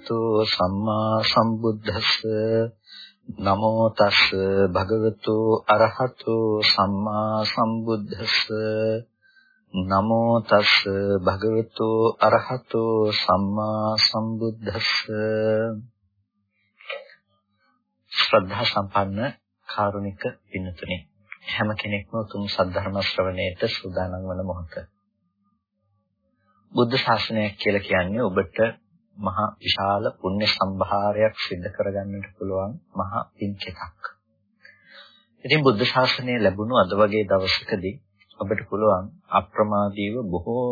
අරහතු සම්මා සම්බුද්දස්ස. නමෝ තස් භගවතු අරහතු සම්මා සම්බුද්දස්ස. නමෝ තස් භගවතු අරහතු සම්මා සම්බුද්දස්ස. ශ්‍රද්ධා සම්පන්න කාරුණික පින්තුනි හැම කෙනෙක්ම උතුම් සද්ධර්ම ශ්‍රවණයට සූදානම් වන මොහොත. බුද්ධ ශාසනයක් කියලා කියන්නේ ඔබට මහා විශාල පුණ්‍ය සම්භාරයක් සිද්ධ කරගන්නට පුළුවන් මහා පින්කෙතක්. ඉතින් බුද්ධ ශාසනය ලැබුණු අද වගේ දවසකදී ඔබට පුළුවන් අප්‍රමාදීව බොහෝ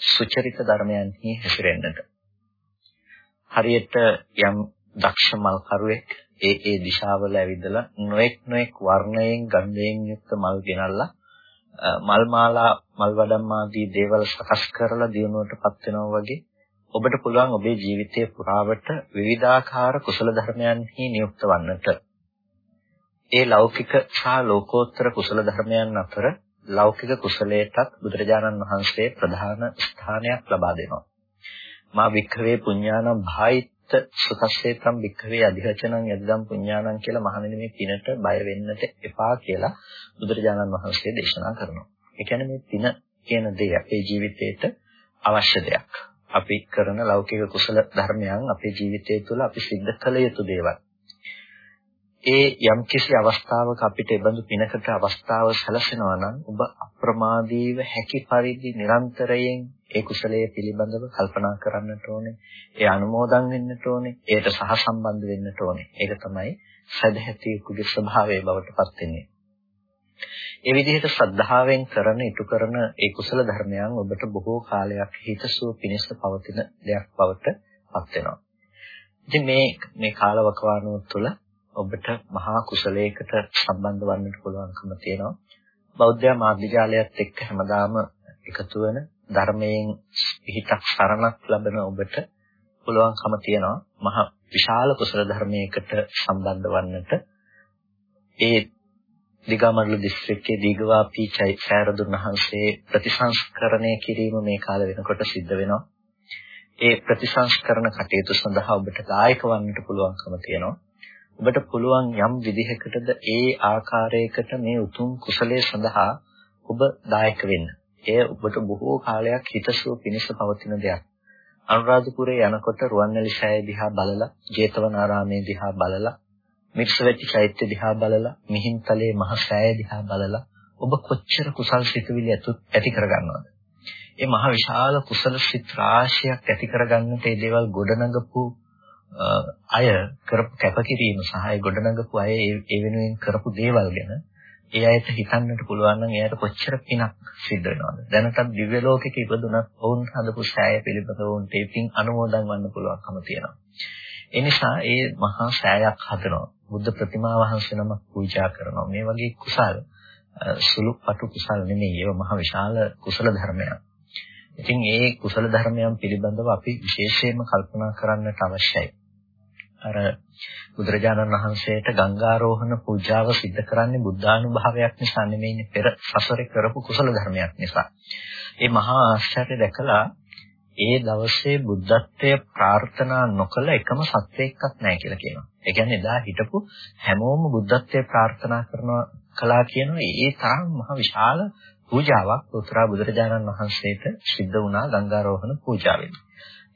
සුචරිත ධර්මයන්හි හැසිරෙන්නට. හරියට යම් දක්ෂ මල්කරුවෙක් ඒ ඒ දිශාවල ඇවිදලා නොඑක් නොඑක් වර්ණයෙන් ගන්ධයෙන් යුක්ත මල් ගෙනල්ලා මල් මාලා මල් වඩම් ආදී දේවල් සකස් කරලා දිනුවටපත් වෙනවා වගේ ඔබට පුළුවන් ඔබේ ජීවිතයේ පුරාවට විවිධාකාර කුසල ධර්මයන්හි නියුක්ත වන්නට. ඒ ලෞකික සහ ලෝකෝත්තර කුසල ධර්මයන් අතර ලෞකික කුසලයටත් බුදුරජාණන් වහන්සේ ප්‍රධාන ස්ථානයක් ලබා දෙනවා. මා වික්ඛවේ පුඤ්ඤානම් භායිත් සුතස්සේතම් වික්ඛවේ අධිවචනං යදිදම් පුඤ්ඤානම් කියලා මහණෙනි මේ පිනට බය වෙන්නට එපා කියලා බුදුරජාණන් වහන්සේ දේශනා කරනවා. ඒ කියන්නේ මේ පින කියන දේ අපේ ජීවිතේට අවශ්‍ය දෙයක්. අපි කරන ලෞකික කුසල ධර්මයන් අපේ ජීවිතය තුළ අපි සිද්ධ කළ යුතු දේවල්. ඒ යම්කිසි අවස්ථාවක අපිට ඒබඳු පිනකට අවස්ථාව සැලසෙනවා නම් ඔබ අප්‍රමාදීව හැකි පරිදි නිරන්තරයෙන් ඒ කුසලයේ පිළිබඳව කල්පනා කරන්නට ඕනේ. ඒ අනුමෝදන් වෙන්නට ඕනේ. ඒට සහසම්බන්ධ වෙන්නට ඕනේ. ඒක තමයි සදැහැතියෙකුගේ ස්වභාවය බවට පත් වෙන්නේ. ඒ විදිහට ශ්‍රද්ධාවෙන් කරන ඉටු කරන ඒ කුසල ධර්මයන් ඔබට බොහෝ කාලයක් හිතසුව පිණිස පවතින දෙයක් බවට පත් වෙනවා. ඉතින් මේ මේ කාලවකවානුව තුළ ඔබට මහා කුසලයකට සම්බන්ධ වන්නට පුළුවන්කම තියෙනවා. බෞද්ධ මාධ්‍යාලයත් එක්ක හැමදාම එකතු වෙන ධර්මයෙන් පිහිටක් සරණක් ලබන ඔබට පුළුවන්කම තියෙනවා මහා විශාල කුසල ධර්මයකට සම්බන්ධ වන්නට. ඒ දිගමඩල දිස්ත්‍රික්කයේ දීගවාපී චෛත්‍යරදුන් වහන්සේ ප්‍රතිසංස්කරණය කිරීම මේ කාල වෙනකොට සිද්ධ වෙනවා. ඒ ප්‍රතිසංස්කරණ කටයුතු සඳහා ඔබට දායක වන්නට පුළුවන්කම තියෙනවා. ඔබට පුළුවන් යම් විදිහකටද ඒ ආකාරයකට මේ උතුම් කුසලයේ සඳහා ඔබ දායක වෙන්න. එය ඔබට බොහෝ කාලයක් හිතසුව පිණිස පවතින දෙයක්. අනුරාධපුරේ යනකොට රුවන්වැලි සෑය දිහා බලලා, ජේතවනාරාමයේ දිහා බලලා, මික්සවැටි චෛත්‍ය දිහා බලලා, මිහින්තලේ මහ සෑය දිහා බලලා ඔබ කොච්චර කුසල් සිතුවිලි ඇති කරගන්නවද? ඒ මහ විශාල කුසල සිත් රාශියක් ඇති කරගන්නට මේ දේවල් ගොඩනගපු අය කරපු කැපකිරීම සහ ඒ ගොඩනගපු අය ඒ වෙනුවෙන් කරපු දේවල් ගැන ඒ අයට හිතන්නට පුළුවන් නම් එයාට කොච්චර පිනක් සිද්ධ වෙනවද දැනටත් දිව්‍ය ලෝකෙක ඉපදුනත් ඔවුන් හදපු සෑය පිළිබඳව උන්ට පින් අනුමෝදන් වන්න පුළුවන්කම තියෙනවා ඒ නිසා ඒ මහා සෑයක් හදනවා බුද්ධ ප්‍රතිමා වහන්සේ නමක් පූජා කරනවා. මේ වගේ කුසල් සුළු පටු කුසල් නෙමෙයි. ඒවා මහ විශාල කුසල ධර්මයක්. ඉතින් ඒ කුසල ධර්මයන් පිළිබඳව අපි විශේෂයෙන්ම කල්පනා කරන්නට අවශ්‍යයි. අර බුදුරජාණන් වහන්සේට ගංගාරෝහණ පූජාව සිද්ධ කරන්නේ බුද්ධානුභාවයක් නිසා නෙමෙයිනේ පෙර සසරේ කරපු කුසල ධර්මයක් නිසා. ඒ මහා ආශ්චර්ය දැකලා ඒ දවසේ බුද්ධත්වයේ ප්‍රාර්ථනා නොකළ එකම සත්වයක්වත් නැහැ කියලා කියනවා. ඒ කියන්නේ එදා හිටපු හැමෝම බුද්ධත්වයේ ප්‍රාර්ථනා කරනවා කළා කියනවා ඒ තරම් මහ විශාල පූජාවක් උතුරා බුදුරජාණන් වහන්සේට සිද්ධ වුණා ගංගාරෝහණ පූජාවෙන්.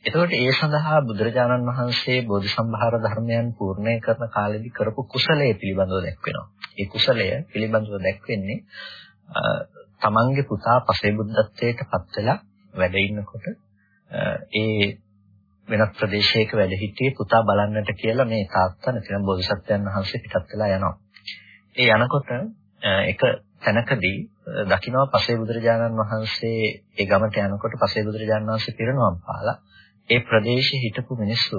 එතකොට ඒ සඳහා බුදුරජාණන් වහන්සේ බෝධිසම්භාර ධර්මයන් පූර්ණේ කරන කාලෙදි කරපු කුසලයේ පිළිබඳව දැක්වෙනවා. ඒ කුසලය පිළිබඳව දැක්වෙන්නේ තමන්ගේ පුතා පසේ බුද්ධත්වයට පත් වෙලා වැඩ ඉන්නකොට ඒ වෙනත් ප්‍රදේශයක වැඩ සිටියේ පුතා බලන්නට කියලා මේ තාත්තා නැතිනම් බෝධිසත්වයන් වහන්සේ පිටත් වෙලා යනවා. ඒ යනකොට එක තැනකදී දකින්න පසේ බුදුරජාණන් වහන්සේ ඒ ගමට යනකොට පසේ බුදුරජාණන් වහන්සේ පිරිනවම් පාලා ඒ ප්‍රදේශයේ හිටපු මිනිස්සු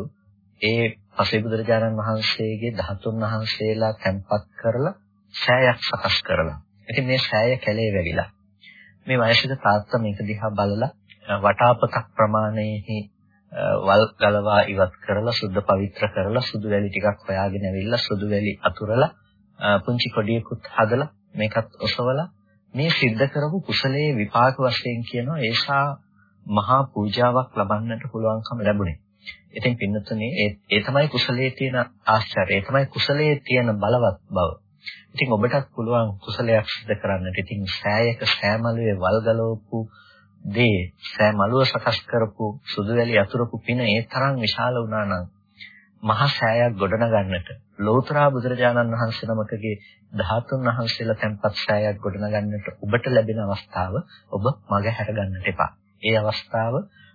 ඒ පසේ බුදුරජාණන් වහන්සේගේ ධාතුන් වහන්සේලා තැන්පත් කරලා සෑයක් සකස් කරලා. ඉතින් මේ සෑය කැලේ වැවිලා. මේ වයසක තාත්තා මේක දිහා බලලා වටාපතක් ප්‍රමාණයෙහි වල් ගලවා ඉවත් කරලා සුද්ධ පවිත්‍ර කරලා සුදු වැලි ටිකක් හොයාගෙන ඇවිල්ලා සුදු වැලි අතුරලා පුංචි කොඩියකුත් හදලා මේකත් ඔසවලා මේ සිද්ධ කරපු කුසලයේ විපාක වශයෙන් කියනවා ඒසා මහා පූජාවක් ලබන්නට පුළුවන්කම ලැබුණේ. ඉතින් පින්නතුනේ ඒ ඒ තමයි කුසලයේ තියෙන ආශ්චර්යය. ඒ තමයි කුසලයේ තියෙන බලවත් බව. ඉතින් ඔබටත් පුළුවන් කුසලයක් සිදු කරන්නට. ඉතින් සෑයක සෑමලුවේ වල්ගලවපු දේ සෑමලුව සකස් කරපු සුදු වැලි අතුරපු පින ඒ තරම් විශාල වුණා නම් මහා සෑයක් ගොඩනගන්නට ලෞතර බුදුරජාණන් වහන්සේ නමකගේ ධාතුන් වහන්සේලා තැන්පත් සෑයක් ගොඩනගන්නට ඔබට ලැබෙන අවස්ථාව ඔබ මග හැර ගන්නට එපා. ඒ අවස්ථාව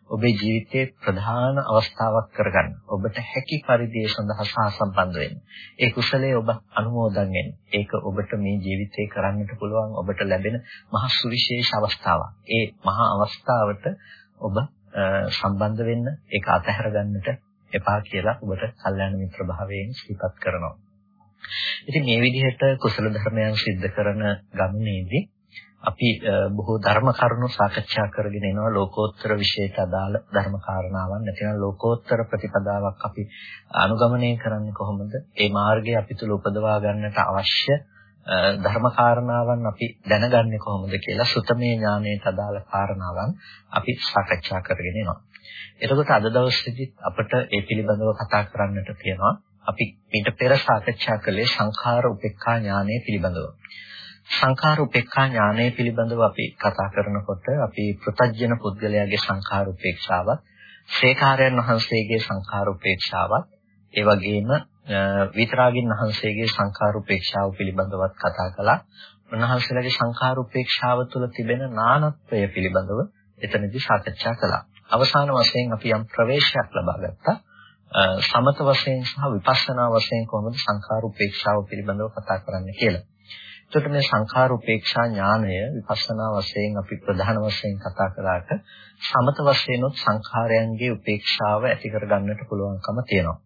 ඔබේ ජීවිතයේ ප්‍රධාන අවස්ථාවක් කරගන්න. ඔබට හැකි පරිදි සඳහා සහසම්බන්ධ වෙන්න. ඒ කුසලයේ ඔබ අනුමෝදන් වෙන්න. ඒක ඔබට මේ ජීවිතේ කරන්නට පුළුවන් ඔබට ලැබෙන මහ සුවිශේෂ අවස්ථාවක්. ඒ මහා අවස්ථාවට ඔබ සම්බන්ධ වෙන්න ඒක අතහැර ගන්නට එපා කියලා ඔබට කල්යාණ මිත්‍ර භාවයෙන් සිහිපත් කරනවා. ඉතින් මේ විදිහට කුසල ධර්මයන් સિદ્ધ කරන ගමනේදී අපි බොහෝ ධර්ම කරුණු සාකච්ඡා කරගෙන එනවා ලෝකෝත්තර විශේෂ අදාළ ධර්ම කාරණාවන් නැතිනම් ලෝකෝත්තර ප්‍රතිපදාවක් අපි අනුගමනය කරන්නේ කොහොමද? ඒ මාර්ගය අපි තුල උපදවා ගන්නට අවශ්‍ය ධර්ම කාරණාවන් අපි දැනගන්නේ කොහොමද කියලා සුතමේ ඥානයට අදාළ කාරණාවන් අපි සාකච්ඡා කරගෙන එනවා. එතකොට අද දවසේදී අපිට ඒ පිළිබඳව කතා කරන්නට තියෙනවා. අපි ඊට පෙර සාකච්ඡා කළේ සංඛාර උපේක්ඛා ඥානය පිළිබඳව. සංඛාර උපේක්ඛා ඥානය පිළිබඳව අපි කතා කරනකොට අපි ප්‍රත්‍යජන පුද්ගලයාගේ සංඛාර උපේක්ෂාවත්, ශේඛාරයන් වහන්සේගේ සංඛාර උපේක්ෂාවත්, ඒ වගේම විතරාගින් වහන්සේගේ සංඛාර උපේක්ෂාව පිළිබඳවත් කතා කළා. උන්වහන්සේලාගේ සංඛාර උපේක්ෂාව තුළ තිබෙන නානත්වය පිළිබඳව එතනදී සාකච්ඡා කළා. අවසාන වශයෙන් අපි යම් ප්‍රවේශයක් ලබා ගත්තා. සමත වශයෙන් සහ විපස්සනා වශයෙන් කොහොමද සංඛාර උපේක්ෂාව පිළිබඳව කතා කරන්න කියලා. එතකොට මේ සංඛාර උපේක්ෂා ඥානය විපස්සනා වශයෙන් අපි ප්‍රධාන වශයෙන් කතා කළාට සමත වශයෙන්ොත් සංඛාරයන්ගේ උපේක්ෂාව ඇති කර ගන්නට පුළුවන්කම තියෙනවා.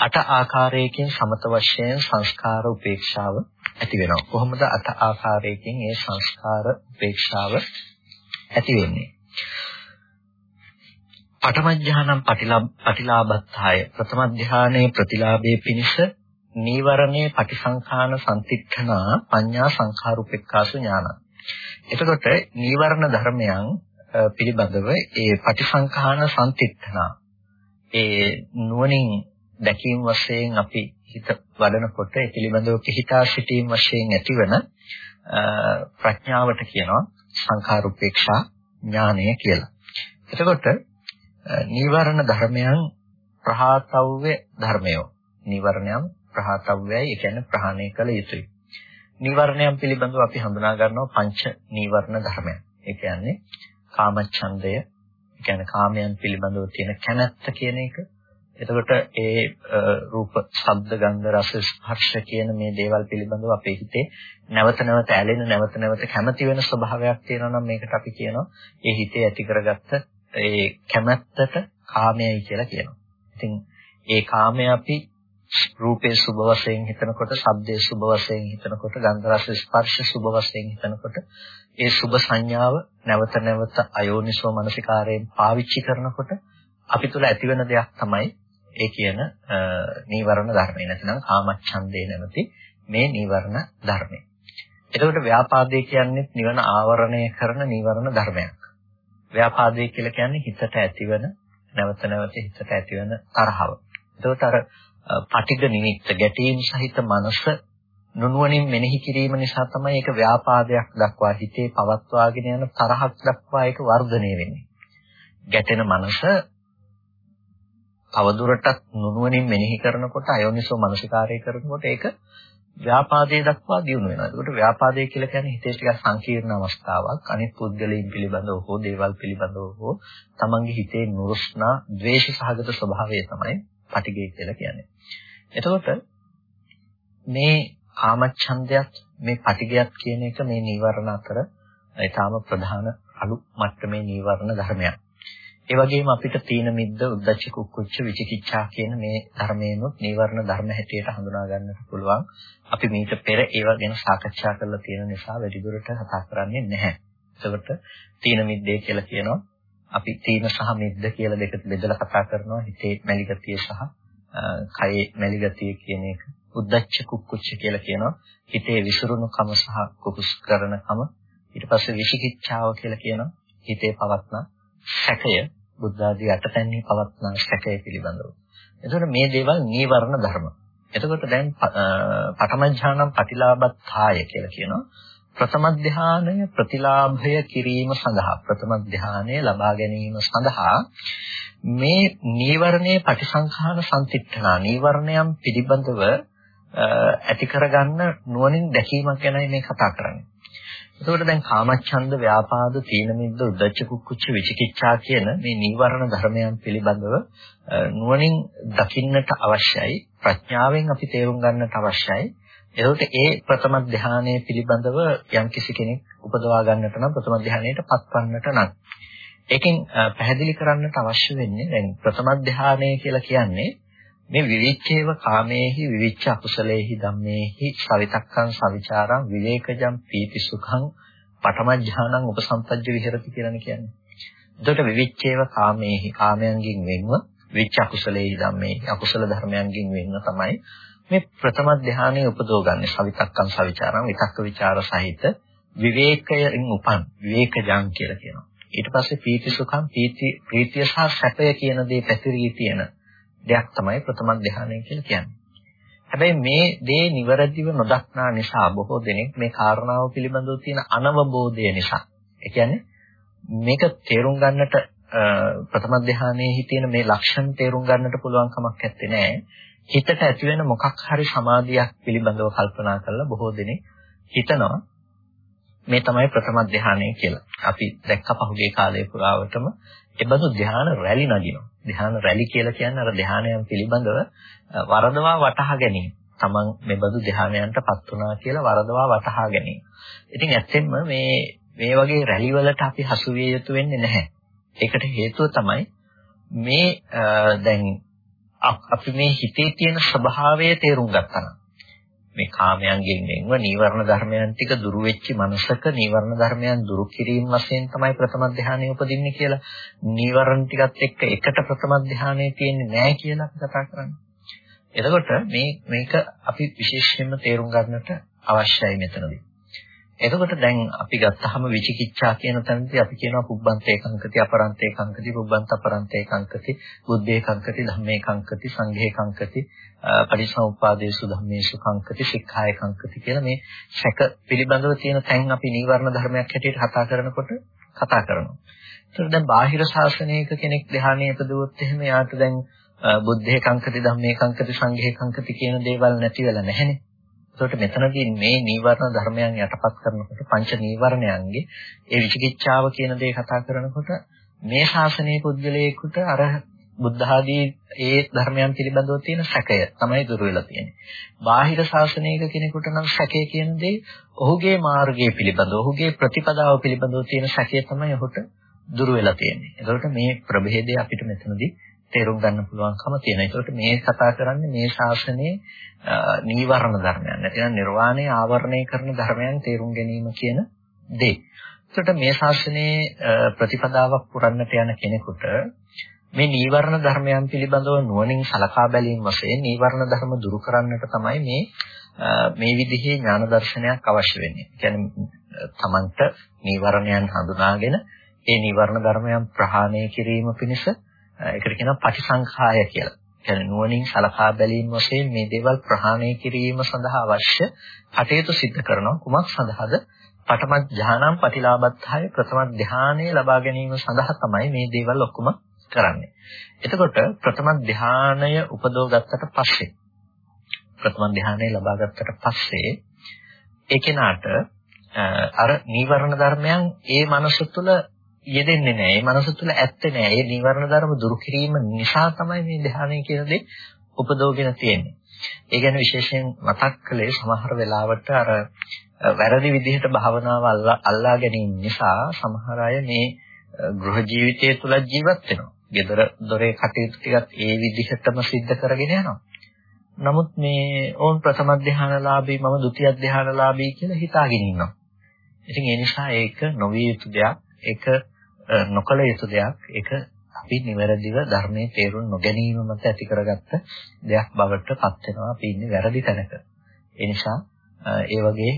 අට ආකාරයකින් සමත වශයෙන් සංස්කාර උපේක්ෂාව ඇති වෙනවා. කොහොමද අට ආකාරයකින් මේ සංස්කාර උපේක්ෂාව ඇති වෙන්නේ? පඨම ඥානම් පටිලාභත්තාය ප්‍රථම ධානයේ ප්‍රතිලාභයේ පිණිස නීවරණේ පටිසංඛාන සම්තික්ඛනා පඤ්ඤා සංඛාරුපෙක්ඛාසු ඥාන. එතකොට නීවරණ ධර්මයන් පිළිබඳව ඒ පටිසංඛාන සම්තික්ඛනා ඒ නුවණින් දැකීම වශයෙන් අපි හිත වඩනකොට ඒ පිළිබඳව පිහිටා සිටීම වශයෙන් ඇතිවන ප්‍රඥාවට කියනවා සංඛාරුපේක්ෂා ඥානය කියලා. එතකොට නීවරණ ධර්මයන් ප්‍රහාතව්‍ය ධර්මයෝ. නීවරණයන් ප්‍රහාතව්‍යයි ඒ කියන්නේ ප්‍රහාණය කළ යුතුයි. නීවරණයන් පිළිබඳව අපි හඳුනා ගන්නවා පංච නීවරණ ධර්මයන්. ඒ කියන්නේ කාමච්ඡන්දය, ඒ කියන්නේ කාමයන් පිළිබඳව තියෙන කැමැත්ත කියන එක. එතකොට ඒ රූප, ශබ්ද, ගන්ධ, රස, ස්පර්ශ කියන මේ දේවල් පිළිබඳව අපේ හිතේ නැවත නැවත ඇලෙන, නැවත නැවත කැමති වෙන ස්වභාවයක් තියෙනවා නම් මේකට අපි කියනවා ඒ හිතේ ඇති කරගත්ත ඒ කැමැත්තට කාමයයි කියලා කියනවා. ඉතින් ඒ කාමය අපි රූපේ සුභ වශයෙන් හිතනකොට, ශබ්දේ සුභ වශයෙන් හිතනකොට, ගන්ධ රස ස්පර්ශ සුභ වශයෙන් හිතනකොට, ඒ සුභ සංඥාව නැවත නැවත අයෝනිසෝ මනසිකාරයෙන් පාවිච්චි කරනකොට අපි තුල ඇතිවෙන දෙයක් තමයි ඒ කියන නීවරණ ධර්මය. නැත්නම් කාමච්ඡන්දේ නැමැති මේ නීවරණ ධර්මය. එතකොට ව්‍යාපාදේ කියන්නේ නිවන ආවරණය කරන නීවරණ ධර්මයක්. ව්‍යාපාදේ කියලා කියන්නේ හිතට ඇතිවන නැවත නැවත හිතට ඇතිවන තරහව. එතකොට අර පටිඝ නිමිත්ත ගැටීම් සහිත මනස නුනුවණින් මෙනෙහි කිරීම නිසා තමයි ඒක ව්‍යාපාදයක් දක්වා හිතේ පවත්වාගෙන යන තරහක් දක්වා ඒක වර්ධනය වෙන්නේ. ගැටෙන මනස තවදුරටත් නුනුවණින් මෙනෙහි කරනකොට අයෝනිසෝ මනසිකාරය කරනකොට ඒක ව්‍යාපාදයේ දක්වා දියුණු වෙනවා. ඒකට ව්‍යාපාදය කියලා කියන්නේ හිතේ ටිකක් සංකීර්ණ අවස්ථාවක්. අනිත් පුද්ගලයන් පිළිබඳව හෝ දේවල් පිළිබඳව හෝ තමන්ගේ හිතේ නුරුස්නා, ද්වේෂ සහගත ස්වභාවය තමයි පටිගය කියලා කියන්නේ. එතකොට මේ කාමච්ඡන්දයත් මේ පටිගයත් කියන එක මේ නීවරණ අතර ඊටාම ප්‍රධාන අලු මට්ටමේ නීවරණ ධර්මයක්. ඒ වගේම අපිට තීන මිද්ද උද්දච්ච කුක්කුච්ච විචිකිච්ඡා කියන මේ ධර්මයෙන්ුත් නීවරණ ධර්ම හැටියට හඳුනා ගන්නට පුළුවන්. අපි මීට පෙර ඒවා ගැන සාකච්ඡා කරලා තියෙන නිසා වැඩිදුරට කතා කරන්නේ නැහැ. එතකොට තීන මිද්දේ කියලා කියනවා අපි තීන සහ මිද්ද කියලා දෙක බෙදලා කතා කරනවා හිතේ මැලි ගතිය සහ කයේ මැලි ගතිය කියන එක. උද්දච්ච කුක්කුච්ච කියලා කියනවා හිතේ විසිරුණුකම සහ කුකුස් කරනකම. ඊට පස්සේ විචිකිච්ඡාව කියලා කියනවා හිතේ පවත්න සැකය බුද්ධ ආදී අටතැන්හි පවත්නා සැකය පිළිබඳව. එතකොට මේ දේවල් නීවරණ ධර්ම. එතකොට දැන් පඨම ඥානම් පටිලාභත්තාය කියලා කියනවා. ප්‍රථම ධානය ප්‍රතිලාභය කිරීම සඳහා ප්‍රථම ධානය ලබා ගැනීම සඳහා මේ නීවරණයේ පටිසංඛාන සම්තිත්‍රණා නීවරණයන් පිළිබඳව ඇති කරගන්න නුවණින් දැකීමක් ගැනයි මේ කතා කරන්නේ. එතකොට දැන් කාමච්ඡන්ද, ව්‍යාපාද, තීන මිද්ද, උද්ධච්ච කුක්කුච්ච විචිකිච්ඡා කියන මේ නීවරණ ධර්මයන් පිළිබඳව නුවණින් දකින්නට අවශ්‍යයි. ප්‍රඥාවෙන් අපි තේරුම් ගන්නට අවශ්‍යයි. එතකොට ඒ ප්‍රථම ධානයේ පිළිබඳව යම්කිසි කෙනෙක් උපදවා ගන්නට නම් ප්‍රථම ධානයට පත්වන්නට නම් ඒකෙන් පැහැදිලි කරන්නට අවශ්‍ය වෙන්නේ දැන් ප්‍රථම ධානය කියලා කියන්නේ මේ විවිච්ඡේව කාමේහි විවිච්ඡ අකුසලේහි ධම්මේහි සවිතක්කං සවිචාරං විවේකජම් පීති සුඛං පඨමඥානං උපසම්පජ්ජ විහෙරති කියලානේ කියන්නේ. එතකොට විවිච්ඡේව කාමේහි කාමයන්ගෙන් වෙන්ව විවිච්ඡ අකුසලේහි ධම්මේහි අකුසල ධර්මයන්ගෙන් වෙන්ව තමයි මේ ප්‍රථම ධානයේ උපදෝගන්නේ සවිතක්කං සවිචාරං විතක්ක ਵਿਚාර සහිත විවේකයෙන් උපන් විවේකජං කියලා කියනවා. ඊට පස්සේ පීති සුඛං පීති ප්‍රීතිය සහ සැපය කියන දේ පැතිරී තියෙන දෙයක් තමයි ප්‍රථම ධානය කියලා කියන්නේ. හැබැයි මේ දේ නිවැරදිව නොදක්නා නිසා බොහෝ දෙනෙක් මේ කාරණාව පිළිබඳව තියෙන අනවබෝධය නිසා ඒ කියන්නේ මේක තේරුම් ගන්නට ප්‍රථම ධානයේ තියෙන මේ ලක්ෂණ තේරුම් ගන්නට පුළුවන් කමක් නැත්තේ නෑ. හිතට ඇති වෙන මොකක් හරි සමාධියක් පිළිබඳව කල්පනා කරලා බොහෝ දෙනෙක් හිතනවා මේ තමයි ප්‍රථම ධානය කියලා. අපි දැක්ක පහුගිය කාලේ පුරාවටම ඒබඳු ධාන රැලි නගිනවා. ධාන රැලි කියලා කියන්නේ අර ධානයන් පිළිබඳව වරදවා වටහා ගැනීම. තමන් මෙබඳු ධානයන්ටපත් වුණා කියලා වරදවා වටහා ගැනීම. ඉතින් ඇත්තෙන්ම මේ මේ වගේ රැලි වලට අපි හසු විය යුතු වෙන්නේ නැහැ. ඒකට හේතුව තමයි මේ දැන් අපි මේ හිතේ තියෙන ස්වභාවය තේරුම් ගත්තා නම් මේ කාමයන්ගෙන් වෙන්ව නීවරණ ධර්මයන් ටික දුරු වෙච්ච මනසක නීවරණ ධර්මයන් දුරු කිරීම වශයෙන් තමයි ප්‍රථම ධානය උපදින්නේ කියලා නීවරණ ටිකත් එක්ක එකට ප්‍රථම ධානය තියෙන්නේ නැහැ කියලා අපි කතා කරන්නේ. එතකොට මේ මේක අපි විශේෂයෙන්ම තේරුම් ගන්නට අවශ්‍යයි මෙතනදී. එතකොට දැන් අපි ගත්තාම විචිකිච්ඡා කියන තැනදී අපි කියනවා පුබ්බන්තේ කංකති අපරන්තේ කංකති පුබ්බන්ත අපරන්තේ කංකති බුද්ධේ කංකති ධම්මේ කංකති සංඝේ කංකති පරිසම්පාදේසු ධම්මේසු කංකති සික්ඛාය කංකති කියලා මේ සැක පිළිබඳව තියෙන තැන් අපි නීවරණ ධර්මයක් හැටියට කතා කරනකොට කතා කරනවා. ඒතර දැන් බාහිර ශාසනයක කෙනෙක් ධ්‍යානයේ ඉපදුවොත් එහෙම යාට දැන් බුද්ධේ කංකති ධම්මේ කංකති සංඝේ කංකති කියන දේවල් නැති වෙලා නැහැනේ. එතකොට මෙතනදී මේ නීවරණ ධර්මයන් යටපත් කරනකොට පංච නීවරණයන්ගේ ඒ විචිකිච්ඡාව කියන දේ කතා කරනකොට මේ ශාසනයේ පුද්ගලයෙකුට අර බුද්ධ ආදී ඒ ධර්මයන් පිළිබඳව තියෙන සැකය තමයි දුර වෙලා තියෙන්නේ. බාහිර ශාසනයක කෙනෙකුට නම් සැකය කියන දේ ඔහුගේ මාර්ගය පිළිබඳව, ඔහුගේ ප්‍රතිපදාව පිළිබඳව තියෙන සැකය තමයි ඔහුට දුර වෙලා තියෙන්නේ. ඒකට මේ ප්‍රභේදය අපිට මෙතනදී තේරුම් ගන්න පුළුවන්කම තියෙනවා. ඒකට මේ කතා කරන්නේ මේ ශාසනයේ නීවරණ ධර්මයන්. නැත්නම් නිර්වාණය ආවරණය කරන ධර්මයන් තේරුම් ගැනීම කියන දේ. ඒකට මේ ශාසනයේ ප්‍රතිපදාවක් පුරන්නට යන කෙනෙකුට මේ නීවරණ ධර්මයන් පිළිබඳව නුවණින් සලකා බැලීම වශයෙන් නීවරණ ධර්ම දුරු කරන්නට තමයි මේ මේ විදිහේ ඥාන දර්ශනයක් අවශ්‍ය වෙන්නේ. කියන්නේ තමන්ට නීවරණයන් හඳුනාගෙන ඒ නීවරණ ධර්මයන් ප්‍රහාණය කිරීම පිණිස ඒකට කියනවා පටිසංඛාය කියලා. කියන්නේ නුවණින් සලකා බැලීම වශයෙන් මේ දේවල් ප්‍රහාණය කිරීම සඳහා අවශ්‍ය කටයුතු සිදු කරනවා. කුමක් සඳහාද? පඨම ඥානම් පටිලාභත්හය ප්‍රථම ධානය ලබා ගැනීම සඳහා තමයි මේ දේවල් ඔක්කොම කරන්නේ. එතකොට ප්‍රථම ධානය උපදව ගත්තට පස්සේ ප්‍රථම ධානය ලබා ගත්තට පස්සේ ඒ කෙනාට අර නීවරණ ධර්මයන් ඒ මනස තුළ යෙදෙන්නේ නැහැ. ඒ මනස තුළ ඇත්තේ නැහැ. ඒ නීවරණ ධර්ම දුරු කිරීම නිසා තමයි මේ ධානය කියන දේ උපදවගෙන තියෙන්නේ. ඒ කියන්නේ විශේෂයෙන් මතක් කළේ සමහර වෙලාවට අර වැරදි විදිහට භාවනාව අල්ලා ගැනීම නිසා සමහර අය මේ ගෘහ ජීවිතය තුල ජීවත් වෙනවා. gedara dore කටයුතු ටිකත් ඒ විදිහටම සිද්ධ කරගෙන යනවා. නමුත් මේ ඕන් ප්‍රථම ධානලාභී මම ဒုတိ ය ධානලාභී කියලා හිතාගෙන ඉන්නවා. ඉතින් ඒ නිසා ඒක නොවිය යුතු දෙයක්. ඒක නොකළ යුතු දෙයක්. ඒක අපි නිවැරදිව ධර්මයේ තේරුම් නොගැනීම මත ඇති කරගත්ත දෙයක් බවට පත් වෙනවා. අපි ඉන්නේ වැරදි තැනක. ඒ නිසා ඒ වගේ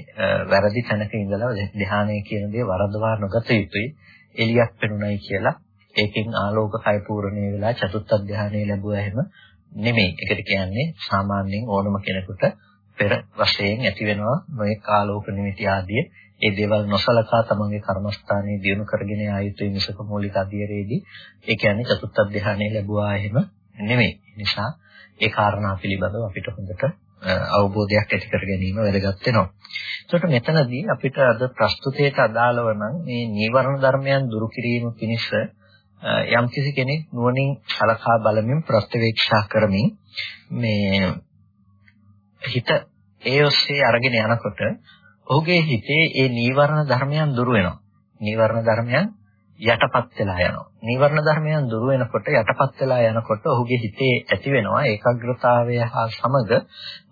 වැරදි තැනක ඉඳලා ධානය කියන දේ වරදවා නොගත යුතුයි. එලියක් පෙනුනයි කියලා ඒකෙන් ආලෝක කය පූර්ණේ වෙලා චතුත්ථ ධානය ලැබුවා එහෙම නෙමෙයි. ඒකට කියන්නේ සාමාන්‍යයෙන් ඕනම කෙනෙකුට පෙර වශයෙන් ඇති වෙනවා මේ කාලෝක නිමිති ආදී ඒ දේවල් නොසලකා තමන්ගේ කර්මස්ථානයේ දියුණු කරගෙන ආයුතු මිසක මූලික අධීරයේදී ඒ කියන්නේ චතුත්ථ ධානය ලැබුවා එහෙම නෙමෙයි. නිසා ඒ කාරණා පිළිබඳව අපිට හොඳට අවබෝධයක් ඇති කර ගැනීම වැදගත් වෙනවා. ඒකට මෙතනදී අපිට අද ප්‍රස්තුතයට අදාළව නම් මේ නීවරණ ධර්මයන් දුරු කිරීම පිණිස යම්කිසි කෙනෙක් නුවණින් සලකා බලමින් ප්‍රත්‍යවේක්ෂා කරමින් මේ හිත ඒ ඔස්සේ අරගෙන යනකොට ඔහුගේ හිතේ ඒ නීවරණ ධර්මයන් දුරු වෙනවා. නීවරණ ධර්මයන් යටපත් වෙලා යනවා. නීවරණ ධර්මයන් දුරු වෙනකොට යටපත් වෙලා යනකොට ඔහුගේ හිතේ ඇති වෙනවා ඒකාග්‍රතාවය හා සමග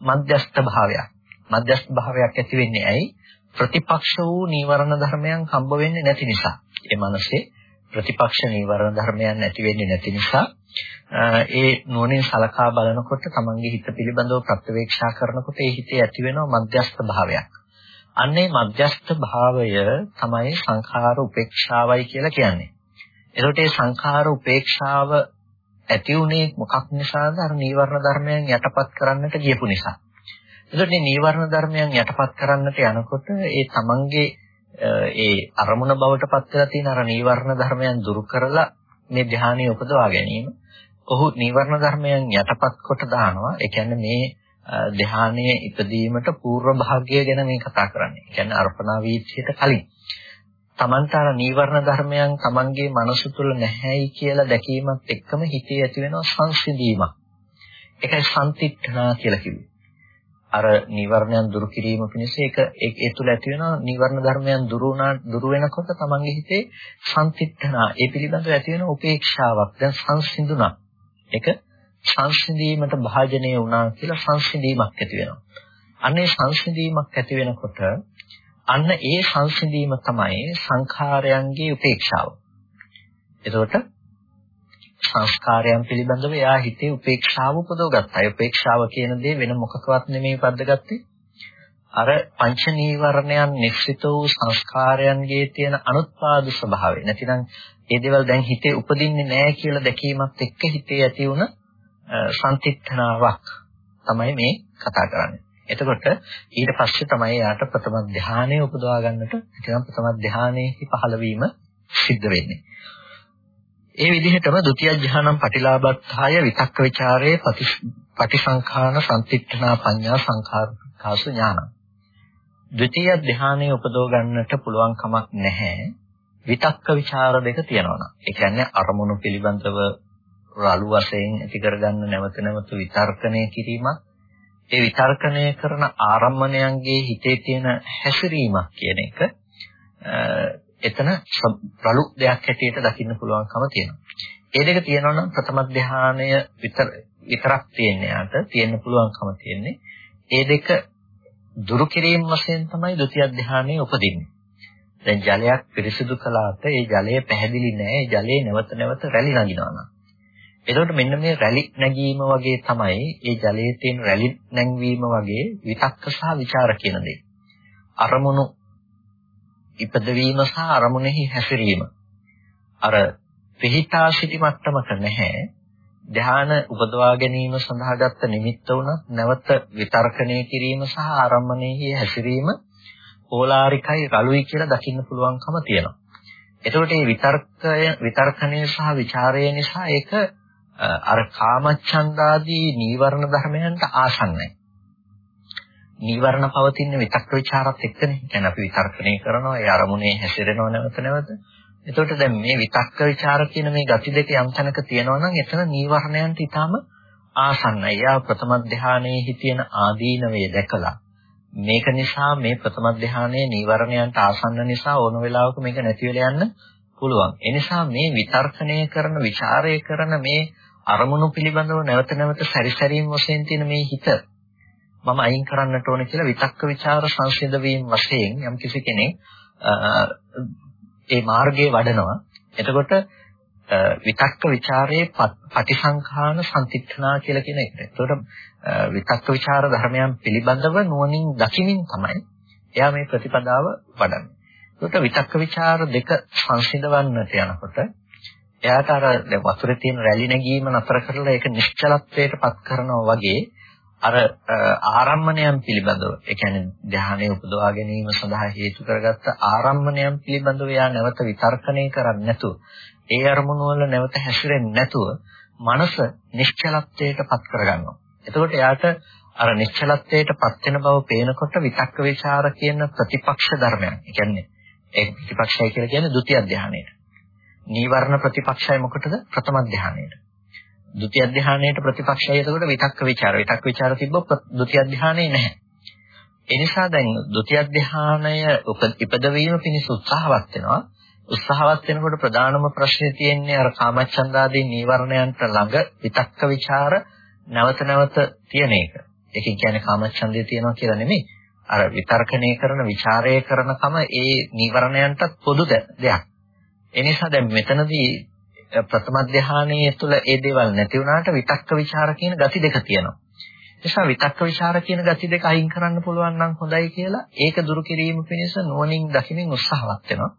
මධ්‍යස්ථ භාවයක්. මධ්‍යස්ථ භාවයක් ඇති වෙන්නේ ඇයි? ප්‍රතිපක්ෂ වූ නීවරණ ධර්මයන් හම්බ වෙන්නේ නැති නිසා. ඒ මනසේ ප්‍රතිපක්ෂ නීවරණ ධර්මයන් නැති වෙන්නේ නැති නිසා ඒ නුවණින් සලකා බලනකොට තමන්ගේ හිත පිළිබඳව ප්‍රත්‍යවේක්ෂා කරනකොට ඒ හිතේ ඇති වෙනවා මධ්‍යස්ථ භාවයක්. අන්නේ මධ්‍යස්ථ භාවය තමයි සංඛාර උපේක්ෂාවයි කියලා කියන්නේ. එතකොට මේ සංඛාර උපේක්ෂාව ඇති උනේ මොකක් නිසාද? අර නීවරණ ධර්මයන් යටපත් කරන්නට ගියපු නිසා. එතකොට මේ නීවරණ ධර්මයන් යටපත් කරන්නට යනකොට ඒ තමන්ගේ ඒ අරමුණ බවට පත් වෙලා තියෙන අර නීවරණ ධර්මයන් දුරු කරලා මේ ධානය උපදවා ගැනීම ඔහු නීවරණ ධර්මයන් යටපත් කොට දානවා. ඒ කියන්නේ මේ ධානයේ ඉපදීමට పూర్ව භාග්‍ය ගැන මේ කතා කරන්නේ. ඒ කියන්නේ අර්පණා වීථියට කලින්. තමන්ට අර නීවරණ ධර්මයන් තමන්ගේ මනස තුල නැහැයි කියලා දැකීමත් එක්කම හිතේ ඇති වෙන සංසිඳීමක්. ඒකයි සම්තිත්ඨනා කියලා කිව්වේ. අර නීවරණයන් දුරු කිරීම පිණිස ඒක ඒ තුල ඇති වෙන නීවරණ ධර්මයන් දුරු වුණා දුරු වෙනකොට තමන්ගේ හිතේ සම්තිත්ඨනා ඒ පිළිබඳව ඇති වෙන උපේක්ෂාවක් දැන් සංසිඳුණා. ඒක සංසිඳීමට භාජනය වුණා කියලා සංසිඳීමක් ඇති වෙනවා. අන්නේ සංසිඳීමක් ඇති වෙනකොට අන්න ඒ සංසිඳීම තමයි සංඛාරයන්ගේ උපේක්ෂාව. එතකොට සංස්කාරයන් පිළිබඳව එයා හිතේ උපේක්ෂාව උපදවගත්තා. ඒ උපේක්ෂාව කියන දේ වෙන මොකකවත් නෙමෙයි පද්දගත්තේ. අර පංච නීවරණයන් නිශ්චිත වූ සංස්කාරයන්ගේ තියෙන අනුත්පාද ස්වභාවය. නැතිනම් ඒ දේවල් දැන් හිතේ උපදින්නේ නැහැ කියලා දැකීමත් එක්ක හිතේ ඇති වුණ සම්තිත්තනාවක් තමයි මේ කතා කරන්නේ. එතකොට ඊට පස්සේ තමයි යාට ප්‍රථම ධානය උපදවා ගන්නට ඉතින් ප්‍රථම ධානයේ පහළ වීම සිද්ධ වෙන්නේ. ඒ විදිහටම ဒုတိ ය ධානම් පටිලාභත්ථාය විතක්ක ਵਿਚාරයේ පටිසංඛාන සම්තිත්තනා පඤ්ඤා සංඛාරකාසු ඥාන. ဒုတိ ය ධානයේ උපදව ගන්නට පුළුවන් කමක් නැහැ. විතක්ක ਵਿਚාර දෙක තියෙනවා. ඒ කියන්නේ අරමුණු පිළිබඳව රළු වශයෙන් ඇති කරගන්න නැවත නැවත විතර්කණය කිරීමක් ඒ විතර්කණය කරන ආරම්මණයන්ගේ හිතේ තියෙන හැසිරීමක් කියන එක එතන රළු දෙයක් හැටියට දකින්න පුළුවන්කම තියෙනවා. ඒ දෙක තියෙනවා නම් ප්‍රථම ධානය විතර විතරක් තියෙන යාට තියෙන්න පුළුවන්කම තියෙන්නේ. ඒ දෙක දුරු කිරීම වශයෙන් තමයි ဒုတိ ය ධානය උපදින්නේ. දැන් ජලයක් පිරිසිදු කළාට ඒ ජලය පැහැදිලි නෑ. ඒ ජලයේ නැවත නැවත රැලි නගිනවා නම්. එතකොට මෙන්න මේ රැලි නැගීම වගේ තමයි ඒ ජලයේ තියෙන රැලි නැංවීම වගේ විතක්ක සහ ਵਿਚාර කියන දේ. අරමුණු ඉපදවීම සහ අරමුණෙහි හැසිරීම. අර පිහිටා සිටි මට්ටමක නැහැ. ධාන උපදවා ගැනීම සඳහා ගත්ත නිමිත්ත උනත් නැවත විතර්කණය කිරීම සහ ආරම්මණයෙහි හැසිරීම ඕලාරිකයි රළුයි කියලා දකින්න පුළුවන්කම තියෙනවා. එතකොට මේ විතර්කය විතර්කණය සහ ਵਿਚාරය නිසා ඒක අර කාමච්ඡන්දාදී නීවරණ ධර්මයන්ට ආසන්නයි. නීවරණ පවතින විතක්ක ਵਿਚාරත් එක්කනේ. දැන් අපි විතර්කණය කරනවා, ඒ අරමුණේ හැසිරෙනව නැවත නැවත. එතකොට දැන් මේ විතක්ක ਵਿਚාර කියන මේ ගති දෙක යම් තැනක තියෙනවා නම් එතන නීවරණයන්ට ඊටම ආසන්නයි. යා ප්‍රථම ධානයේහි තියෙන ආදීනවය දැකලා මේක නිසා මේ ප්‍රථම ධානයේ නීවරණයන්ට ආසන්න නිසා ඕන වෙලාවක මේක නැති වෙලා යන්න පුළුවන්. ඒ නිසා මේ විතර්කණය කරන, ਵਿਚාරය කරන මේ අරමුණු පිළිබඳව නැවත නැවත සැරිසැරීම් වශයෙන් තියෙන මේ හිත මම අයින් කරන්නට ඕන කියලා විතක්ක ਵਿਚාර සංසිඳ වීම වශයෙන් යම් කිසි කෙනෙක් ඒ මාර්ගයේ වඩනවා. එතකොට විතක්ක ਵਿਚාරයේ පටිසංඛාන සම්තික්ෂණා කියලා කියන එක. එතකොට විතක්ක ਵਿਚාර ධර්මයන් පිළිබඳව නුවණින් දකිමින් තමයි එයා මේ ප්‍රතිපදාව වඩන්නේ. එතකොට විතක්ක ਵਿਚාර දෙක සංසිඳවන්නට යනකොට එයාට අර දැන් වතුරේ තියෙන රැලි නැගීම නතර කරලා ඒක නිශ්චලත්වයට පත් කරනවා වගේ අර ආරම්මණයන් පිළිබඳව ඒ කියන්නේ ධානය උපදවා ගැනීම සඳහා හේතු කරගත්ත ආරම්මණයන් පිළිබඳව එයා නැවත විතර්කණය කරන්නේ නැතුව ඒ අරමුණු වල නැවත හැසිරෙන්නේ නැතුව මනස නිශ්චලත්වයට පත් කරගන්නවා. එතකොට එයාට අර නිශ්චලත්වයට පත් වෙන බව පේනකොට විතක්ක ਵਿਚාර කියන ප්‍රතිපක්ෂ ධර්මයක්. ඒ කියන්නේ ඒ ප්‍රතිපක්ෂයි කියලා කියන්නේ ဒုတိ ය ධානයට. නීවරණ ප්‍රතිපක්ෂය මොකටද? ප්‍රථම ධානයේට. ဒုတိ ය ධානයේට ප්‍රතිපක්ෂය එතකොට විතක්ක ਵਿਚාර. විතක්ක ਵਿਚාර තිබ්බ ဒုတိ ය ධානයේ නැහැ. ඒ නිසා දැන් ဒုတိ ය ධානය ඉපදවීම පිණිස උත්සාහවත් වෙනවා. උත්සාහවත් වෙනකොට ප්‍රධානම ප්‍රශ්නේ තියෙන්නේ අර කාමච්ඡන්දාදී නීවරණයන්ට ළඟ විතක්ක ਵਿਚාර නැවත නැවත තියෙන එක. ඒක කියන්නේ කාමච්ඡන්දේ තියෙනවා කියලා නෙමෙයි. අර විතර්කණය කරන, ਵਿਚාරය කරනකම ඒ නීවරණයන්ට පොදු දෙයක්. එනිසා දැන් මෙතනදී ප්‍රථම ධානයේ තුල ඒ දේවල් නැති වුණාට විතක්ක ਵਿਚාර කියන ගති දෙක තියෙනවා. නිසා විතක්ක ਵਿਚාර කියන ගති දෙක අයින් කරන්න පුළුවන් නම් හොඳයි කියලා ඒක දුරු කිරීම පිණිස නුවණින් දකිමින් උත්සාහවත් වෙනවා.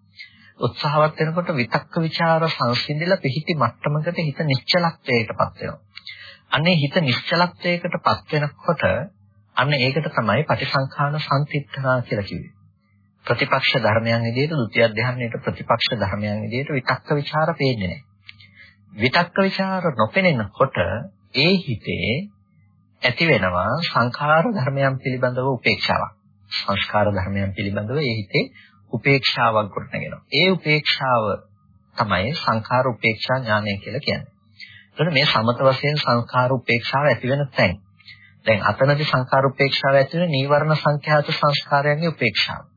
උත්සාහවත් වෙනකොට විතක්ක ਵਿਚාර සංසිඳිලා පිහිටි මට්ටමකට හිත නිශ්චලත්වයකටපත් වෙනවා. අනේ හිත නිශ්චලත්වයකටපත් වෙනකොට අන්න ඒකට තමයි පටිසංඛාන සංතිත්තනා කියලා කිව්වේ. ප්‍රතිපක්ෂ ධර්මයන් විදිහට ဒုတိ ය ධර්මයට ප්‍රතිපක්ෂ ධර්මයන් විදිහට විතක්ක ਵਿਚාර පේන්නේ නැහැ. විතක්ක ਵਿਚාර නොපෙනෙනකොට ඒ හිතේ ඇති වෙනවා සංඛාර ධර්මයන් පිළිබඳව උපේක්ෂාවක්. සංස්කාර ධර්මයන් පිළිබඳව ඒ හිතේ උපේක්ෂාවක් ගොඩනගෙනවා. ඒ උපේක්ෂාව තමයි සංඛාර උපේක්ෂා ඥානය කියලා කියන්නේ. එතකොට මේ සමත වශයෙන් සංඛාර උපේක්ෂාව ඇති වෙන තැන්. දැන් අතනදි සංඛාර උපේක්ෂාව ඇති වෙන නීවරණ සංඛ්‍යාත සංස්කාරයන්ගේ උපේක්ෂාව.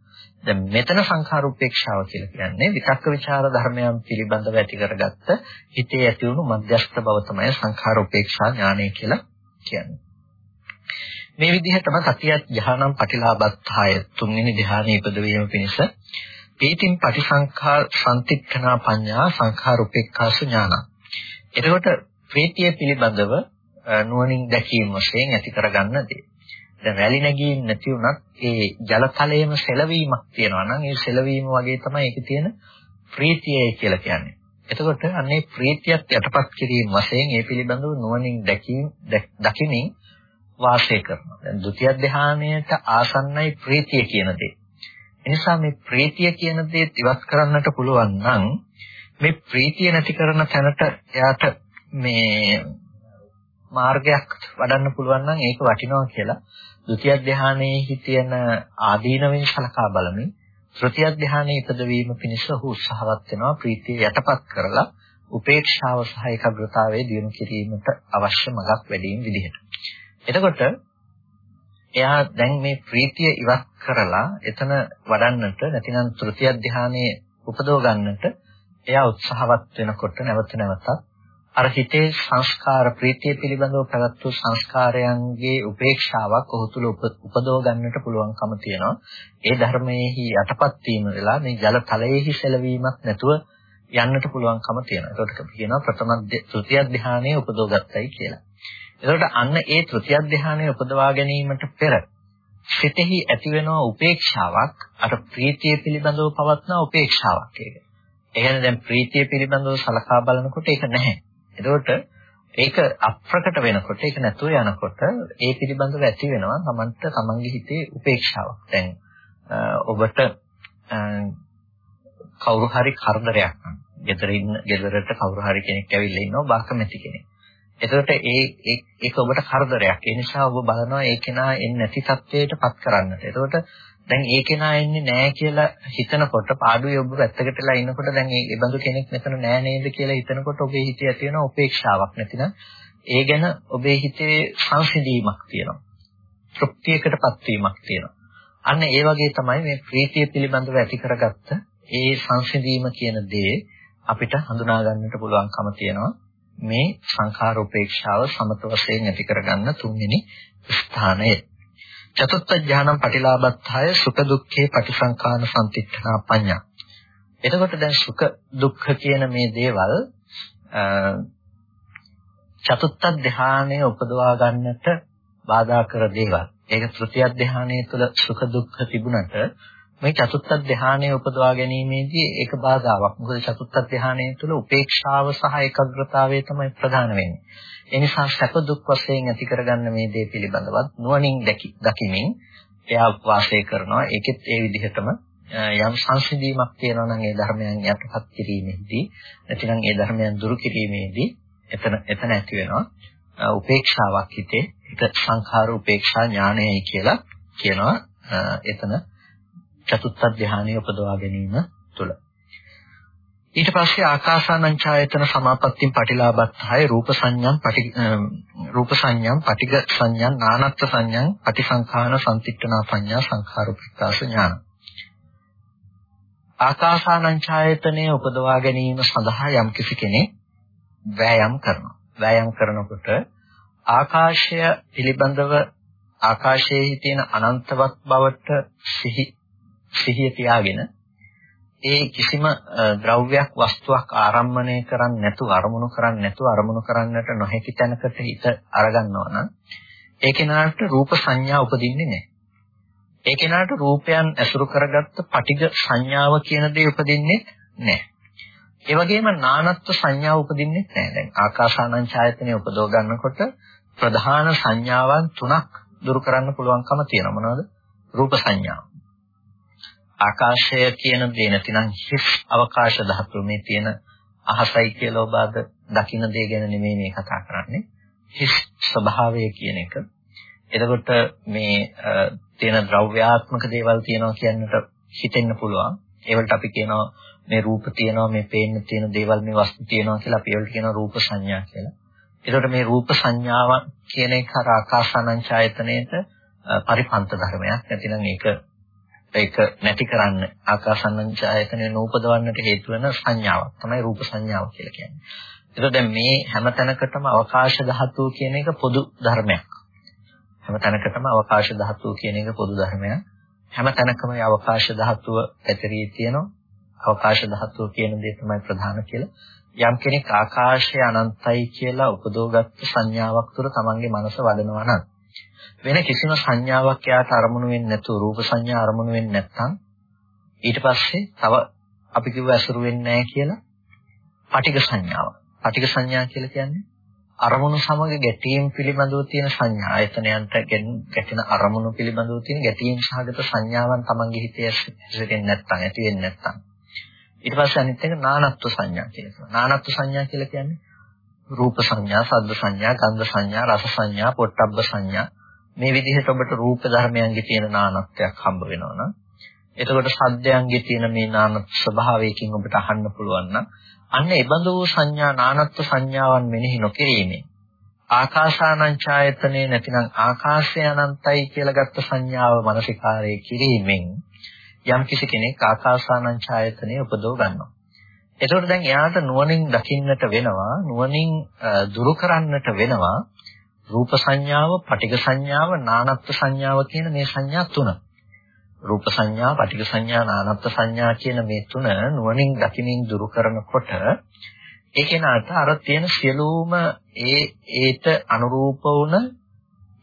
දැන් මෙතන සංඛාර උපේක්ෂාව කියලා කියන්නේ විතක්ක ਵਿਚාර ධර්මයන් පිළිබඳව ඇති කරගත්ත හිතේ ඇති වුණු මධ්‍යස්ථ බව තමයි සංඛාර උපේක්ෂා ඥානය කියලා කියන්නේ. මේ විදිහටම සතිය ධානම් පටිලාභත්තාය තුන්වෙනි ධානයේ ඉපදවීම පිණිස පීතින් පටිසංඛා සම්තික්ඛනා පඤ්ඤා සංඛාර උපේක්ඛාස ඥාන. එතකොට ප්‍රීතිය පිළිබඳව නුවණින් දැකීම වශයෙන් ඇති කරගන්න දේ. දැන් රැලි නැගීම් නැති වුණත් ඒ ජලතලයේම සෙලවීමක් තියෙනවා නම් ඒ සෙලවීම වගේ තමයි ඒකේ තියෙන ප්‍රීතිය කියලා කියන්නේ. එතකොට අන්නේ ප්‍රීතියත් යටපත් කිරීම වශයෙන් ඒ පිළිබඳව නුවණින් දැකීම දකිමින් වාසය කරනවා. දැන් ဒုတိ ය ධානයට ආසන්නයි ප්‍රීතිය කියන දේ. එනිසා මේ ප්‍රීතිය කියන දේ ඉවත් කරන්නට පුළුවන් නම් මේ ප්‍රීතිය නැති කරන තැනට එයාට මේ මාර්ගයක් වඩන්න පුළුවන් නම් ඒක වටිනවා කියලා ဒုတိ ය ධානයේ තියෙන ආදීනවෙන් සලකා බලමින් තෘතිය ධානයේ ඉපදවීම පිණිස ඔහු උත්සාහවත් වෙනවා ප්‍රීතිය යටපත් කරලා උපේක්ෂාව සහ ඒකාග්‍රතාවයේ දියුණු කිරීමට අවශ්‍ය මඟක් වැඩිම විදිහට. එතකොට එයා දැන් මේ ප්‍රීතිය ඉවත් කරලා එතන වඩන්නට නැතිනම් තෘතිය ධානයේ උපදව ගන්නට එයා උත්සාහවත් වෙනකොට නැවත නැවතත් අර හිතේ සංස්කාර ප්‍රීතිය පිළිබඳව පැවැත්වූ සංස්කාරයන්ගේ උපේක්ෂාවක් ඔහු තුල උපදව ගන්නට පුළුවන්කම තියෙනවා. ඒ ධර්මයේහි යටපත් වීම වෙලා මේ ජල තලයේහි සැලවීමක් නැතුව යන්නට පුළුවන්කම තියෙනවා. ඒකට කියනවා ප්‍රථම තෘතිය ධානයේ උපදවගත්තයි කියලා. ඒකට අන්න ඒ තෘතිය ධානයේ උපදවා ගැනීමට පෙර සිතෙහි ඇතිවෙන උපේක්ෂාවක් අර ප්‍රීතිය පිළිබඳව පවත්න උපේක්ෂාවක් ඒක. ඒ කියන්නේ දැන් ප්‍රීතිය පිළිබඳව සලකා බලනකොට ඒක නැහැ. එතකොට ඒක අප්‍රකට වෙනකොට ඒක නැතුව යනකොට ඒ පිළිබඳව ඇති වෙනවා තමන්ට තමන්ගේ හිතේ උපේක්ෂාවක්. දැන් ඔබට කවුරු හරි කරදරයක් නම් ගෙදර ඉන්න ගෙදරට කවුරු හරි කෙනෙක් ඇවිල්ලා ඉන්නවා බාකමැති කෙනෙක්. එතකොට ඒ ඒක ඔබට කරදරයක්. ඒ නිසා ඔබ බලනවා ඒ කෙනා එන්නේ නැති තත්වයට පත් කරන්නට. එතකොට දැන් ඒ කෙනා එන්නේ නැහැ කියලා හිතනකොට පාඩුවේ ඔබ වැත්තකටලා ඉන්නකොට දැන් ඒ බඳු කෙනෙක් මෙතන නැහැ නේද කියලා හිතනකොට ඔබේ හිතේ ඇති වෙන උපේක්ෂාවක් නැතිනම් ඒ ගැන ඔබේ හිතේ සංසිඳීමක් තියෙනවා. තෘප්තියකටපත් වීමක් තියෙනවා. අන්න ඒ වගේ තමයි මේ ප්‍රීතිය පිළිබඳව ඇති කරගත්ත ඒ සංසිඳීම කියන දේ අපිට හඳුනා ගන්නට පුළුවන්කම තියෙනවා. මේ සංඛාර උපේක්ෂාව සමත වශයෙන් ඇති කරගන්න තුන්වෙනි ස්ථානයේ චතුත්ථ ඥානම් පටිලාභත්තාය සුඛ දුක්ඛේ පටිසංකාන සම්තිත්ථනා පඤ්ඤා. එතකොට දැන් සුඛ දුක්ඛ කියන මේ දේවල් චතුත්ථ ධානය උපදවා ගන්නට බාධා කර දේවල්. ඒක තෘතිය ධානයේ තුල සුඛ දුක්ඛ තිබුණට මේ චතුත්ථ ධානය උපදවා ගැනීමේදී ඒක බාධාවක්. මොකද චතුත්ථ ධානය තුළ උපේක්ෂාව සහ ඒකාග්‍රතාවය තමයි ප්‍රධාන වෙන්නේ. ඒ නිසා සැප දුක් වශයෙන් ඇති කරගන්න මේ දේ පිළිබඳවත් නුවණින් දකිමින් එයා වාසය කරනවා. ඒකෙත් ඒ විදිහටම යම් සංසිඳීමක් තියෙනවා නම් ඒ ධර්මයන් යටපත් කිරීමේදී නැතිනම් ඒ ධර්මයන් දුරු කිරීමේදී එතන එතන ඇති වෙනවා උපේක්ෂාවක් හිතේ ඒක සංඛාර උපේක්ෂා ඥානයයි කියලා කියනවා එතන චතුත්ථ ධානයේ උපදවා ගැනීම තුළ. ඊට පස්සේ ආකාසානං ඡායතන සමාපත්තින් පටිලාභත්හය රූප සංඥාන් පටි රූප සංඥාන් පටිග සංඥාන් නානත්ත් සංඥාන් පටිසංඛාන සම්තික්ඨනා සංඥා සංඛාරුපිකාස ඥාන. ආකාසානං ඡායතනයේ උපදවා ගැනීම සඳහා යම්කිසි කෙනෙක් වෑයම් කරනවා. වෑයම් කරනකොට ආකාශය පිළිබඳව ආකාශයේ තියෙන අනන්තවත් බවට සිහි සිහිය තියාගෙන ඒ කිසිම ද්‍රව්‍යයක් වස්තුවක් ආරම්මණය කරන්නේ නැතුව අරමුණු කරන්නේ නැතුව අරමුණු කරන්නට නොහැකි තැනකට හිත අරගන්නවා නම් ඒ කෙනාට රූප සංඥා උපදින්නේ නැහැ. ඒ කෙනාට රූපයන් ඇසුරු කරගත්ත පටිඝ සංඥාව කියන දේ උපදින්නේ නැහැ. ඒ වගේම නානත්ව සංඥාව උපදින්නේ නැහැ. දැන් ආකාසානං ඡායතනෙ උපදව ගන්නකොට ප්‍රධාන සංඥාවන් තුනක් දුරු කරන්න පුළුවන්කම තියෙනවා. මොනවද? රූප සංඥාව. ආකාශය කියන දේ නැතිනම් හිස් අවකාශ ධාතුව මේ තියෙන අහසයි කියලා ඔබ අද දකින්න දේ ගැන නෙමෙයි මේ කතා කරන්නේ. හිස් ස්වභාවය කියන එක. එතකොට මේ තියෙන ද්‍රව්‍යාත්මක දේවල් තියෙනවා කියන්නට හිතෙන්න පුළුවන්. ඒවලට අපි කියනවා මේ රූප තියෙනවා මේ පේන්න තියෙන දේවල් මේ වස්තු තියෙනවා කියලා අපි ඒවලට කියනවා රූප සංඥා කියලා. ඒකට මේ රූප සංඥාව කියන එක අර ආකාසානං ඡායතනයේට පරිපන්ත ධර්මයක්. නැතිනම් ඒක ඒක නැති කරන්න ආකාසානං ඡායතනය නූපදවන්නට හේතු වෙන සංඥාවක් තමයි රූප සංඥාව කියලා කියන්නේ. ඒක දැන් මේ හැම තැනකටම අවකාශ ධාතුව කියන එක පොදු ධර්මයක්. හැම තැනකටම අවකාශ ධාතුව කියන එක පොදු ධර්මයක්. හැම තැනකම මේ අවකාශ ධාතුව පැතිරී තියෙනවා. අවකාශ ධාතුව කියන දේ තමයි ප්‍රධාන කියලා. යම් කෙනෙක් ආකාශය අනන්තයි කියලා උපදෝගත් සංඥාවක් තුළ තමන්ගේ මනස වඩනවා නම් වෙන කිසිම සංඥාවක් එයාට අරමුණු වෙන්නේ නැතුව රූප සංඥා අරමුණු වෙන්නේ නැත්නම් ඊට පස්සේ තව අපි කිව්ව ඇසුරු වෙන්නේ නැහැ කියලා පටිඝ සංඥාව. පටිඝ සංඥා කියලා කියන්නේ අරමුණු සමග ගැටීම් පිළිබඳව තියෙන සංඥා. ආයතනයන්ට ගැටෙන අරමුණු පිළිබඳව තියෙන ගැටීම් සහගත සංඥාවන් තමන්ගේ හිතේ ඇසුරෙන්නේ නැත්නම් ඇති වෙන්නේ නැත්නම් ඊට පස්සේ අනිත් එක නානත්ව සංඥා කියලා. නානත්ව සංඥා කියලා කියන්නේ රූප සංඥා, ශබ්ද සංඥා, ගන්ධ සංඥා, රස සංඥා, පොට්ටබ්බ සංඥා මේ විදිහට ඔබට රූප ධර්මයන්ගේ තියෙන නානත්වයක් හම්බ වෙනවා නම් එතකොට සද්දයන්ගේ තියෙන මේ නානත් ස්වභාවයකින් ඔබට අහන්න පුළුවන් නම් අන්න ඒ බඳු සංඥා නානත්ව සංඥාවන් මෙනෙහි නොකිරීමේ ආකාසානං ඡායතනේ නැතිනම් ආකාශය අනන්තයි කියලා ගත්ත සංඥාව මානසිකාරයේ කිරීමෙන් යම් කිසි කෙනෙක් ආකාසානං ඡායතනෙ උපදව ගන්නවා. එතකොට දැන් එයාට නුවණින් දකින්නට වෙනවා නුවණින් දුරු කරන්නට වෙනවා රූප සංඥාව, පටිඝ සංඥාව, නානත්ත් සංඥාව කියන මේ සංඥා තුන. රූප සංඥා, පටිඝ සංඥා, නානත්ත් සංඥා කියන මේ තුන නුවණින් දකිමින් දුරු කරනකොට ඒ කෙනාට අර තියෙන සියලුම ඒ ඒට අනුරූප වුණ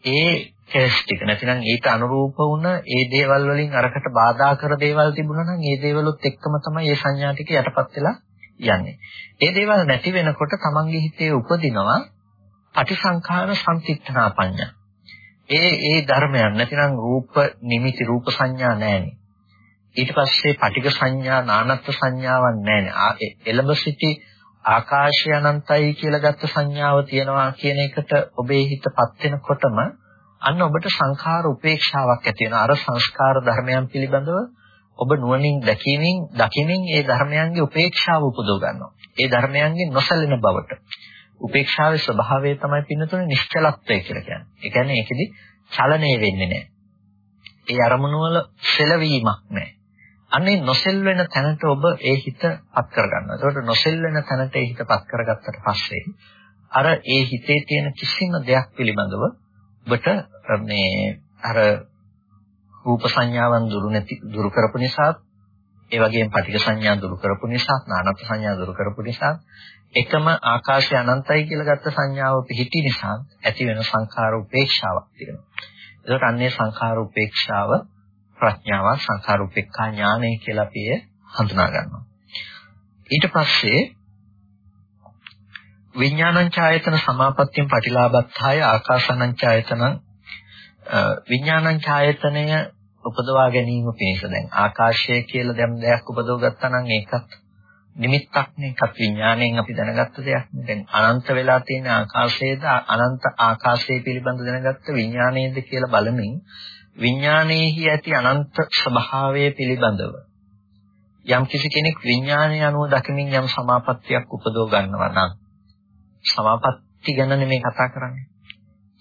ඒ කේස් ටික නැතිනම් ඊට අනුරූප වුණ ඒ දේවල් වලින් අරකට බාධා කර දේවල් තිබුණා නම් ඒ දේවලුත් එක්කම තමයි මේ සංඥා ටික යටපත් වෙලා යන්නේ. ඒ දේවල් නැති වෙනකොට තමන්ගේ හිතේ උපදිනවා පටිසංඛාර සම්තිත්‍ථනා පඤ්ඤා. ඒ ඒ ධර්මයන් නැතිනම් රූප නිමිති රූප සංඥා නැහැනේ. ඊට පස්සේ පටික සංඥා නානත්ත් සංඥාවක් නැහැනේ. එළඹ සිටි ආකාශය අනන්තයි කියලා ගත්ත සංඥාව තියනවා කියන එකට ඔබේ හිතපත් වෙනකොටම අන්න ඔබට සංඛාර උපේක්ෂාවක් ඇති වෙනවා. අර සංස්කාර ධර්මයන් පිළිබඳව ඔබ නුවණින් දැකීමෙන් දකිමින් ඒ ධර්මයන්ගේ උපේක්ෂාව උපදව ගන්නවා. ඒ ධර්මයන්ගේ නොසැලෙන බවට. උපේක්ෂාවේ ස්වභාවය තමයි පින්නතුනේ නිශ්චලත්වය කියලා කියන්නේ. ඒ කියන්නේ ඒකෙදි චලනය වෙන්නේ නැහැ. ඒ අරමුණු වල සෙලවීමක් නැහැ. අනේ නොසෙල් වෙන තැනට ඔබ ඒ හිත පත් කරගන්නවා. ඒකට නොසෙල් වෙන තැනට ඒ හිත පත් කරගත්තට පස්සේ අර ඒ හිතේ තියෙන කිසිම දෙයක් පිළිබඳව ඔබට මේ අර රූප සංඥාවන් දුරු නැති දුරු කරපු නිසා ඒ වගේම පටිඝ සංඥා දුරු කරපු නිසා නානත් සංඥා දුරු කරපු නිසා එකම ආකාශය අනන්තයි කියලා ගත්ත සංඥාව පිහිටි නිසා ඇති වෙන සංඛාර උපේක්ෂාවක් තියෙනවා. ඒකට අන්නේ සංඛාර උපේක්ෂාව ප්‍රඥාව සංඛාරූපේක්ඛා ඥානය කියලා අපි හඳුනා ගන්නවා. ඊට පස්සේ විඥානං ඡායතන සමාපත්තියෙන් පටිලාභත්තාය ආකාසනං ඡායතන විඥානං ඡායතනය උපදවා ගැනීම පිණිස දැන් ආකාශය කියලා දැන් දෙයක් උපදව ගත්තා නම් ඒකත් නිමිත්තක් නේ එකක් විඥාණයෙන් අපි දැනගත්ත දෙයක් නේ දැන් අනන්ත වෙලා තියෙන ආකාශයේද අනන්ත ආකාශය පිළිබඳ දැනගත්ත විඥාණයද කියලා බලමින් විඥානයේහි ඇති අනන්ත ස්වභාවය පිළිබඳව යම් කිසි කෙනෙක් විඥානය අනුව දකිමින් යම් සමාපත්තියක් උපදව ගන්නවා නම් සමාපatti ගැන නෙමෙයි කතා කරන්නේ.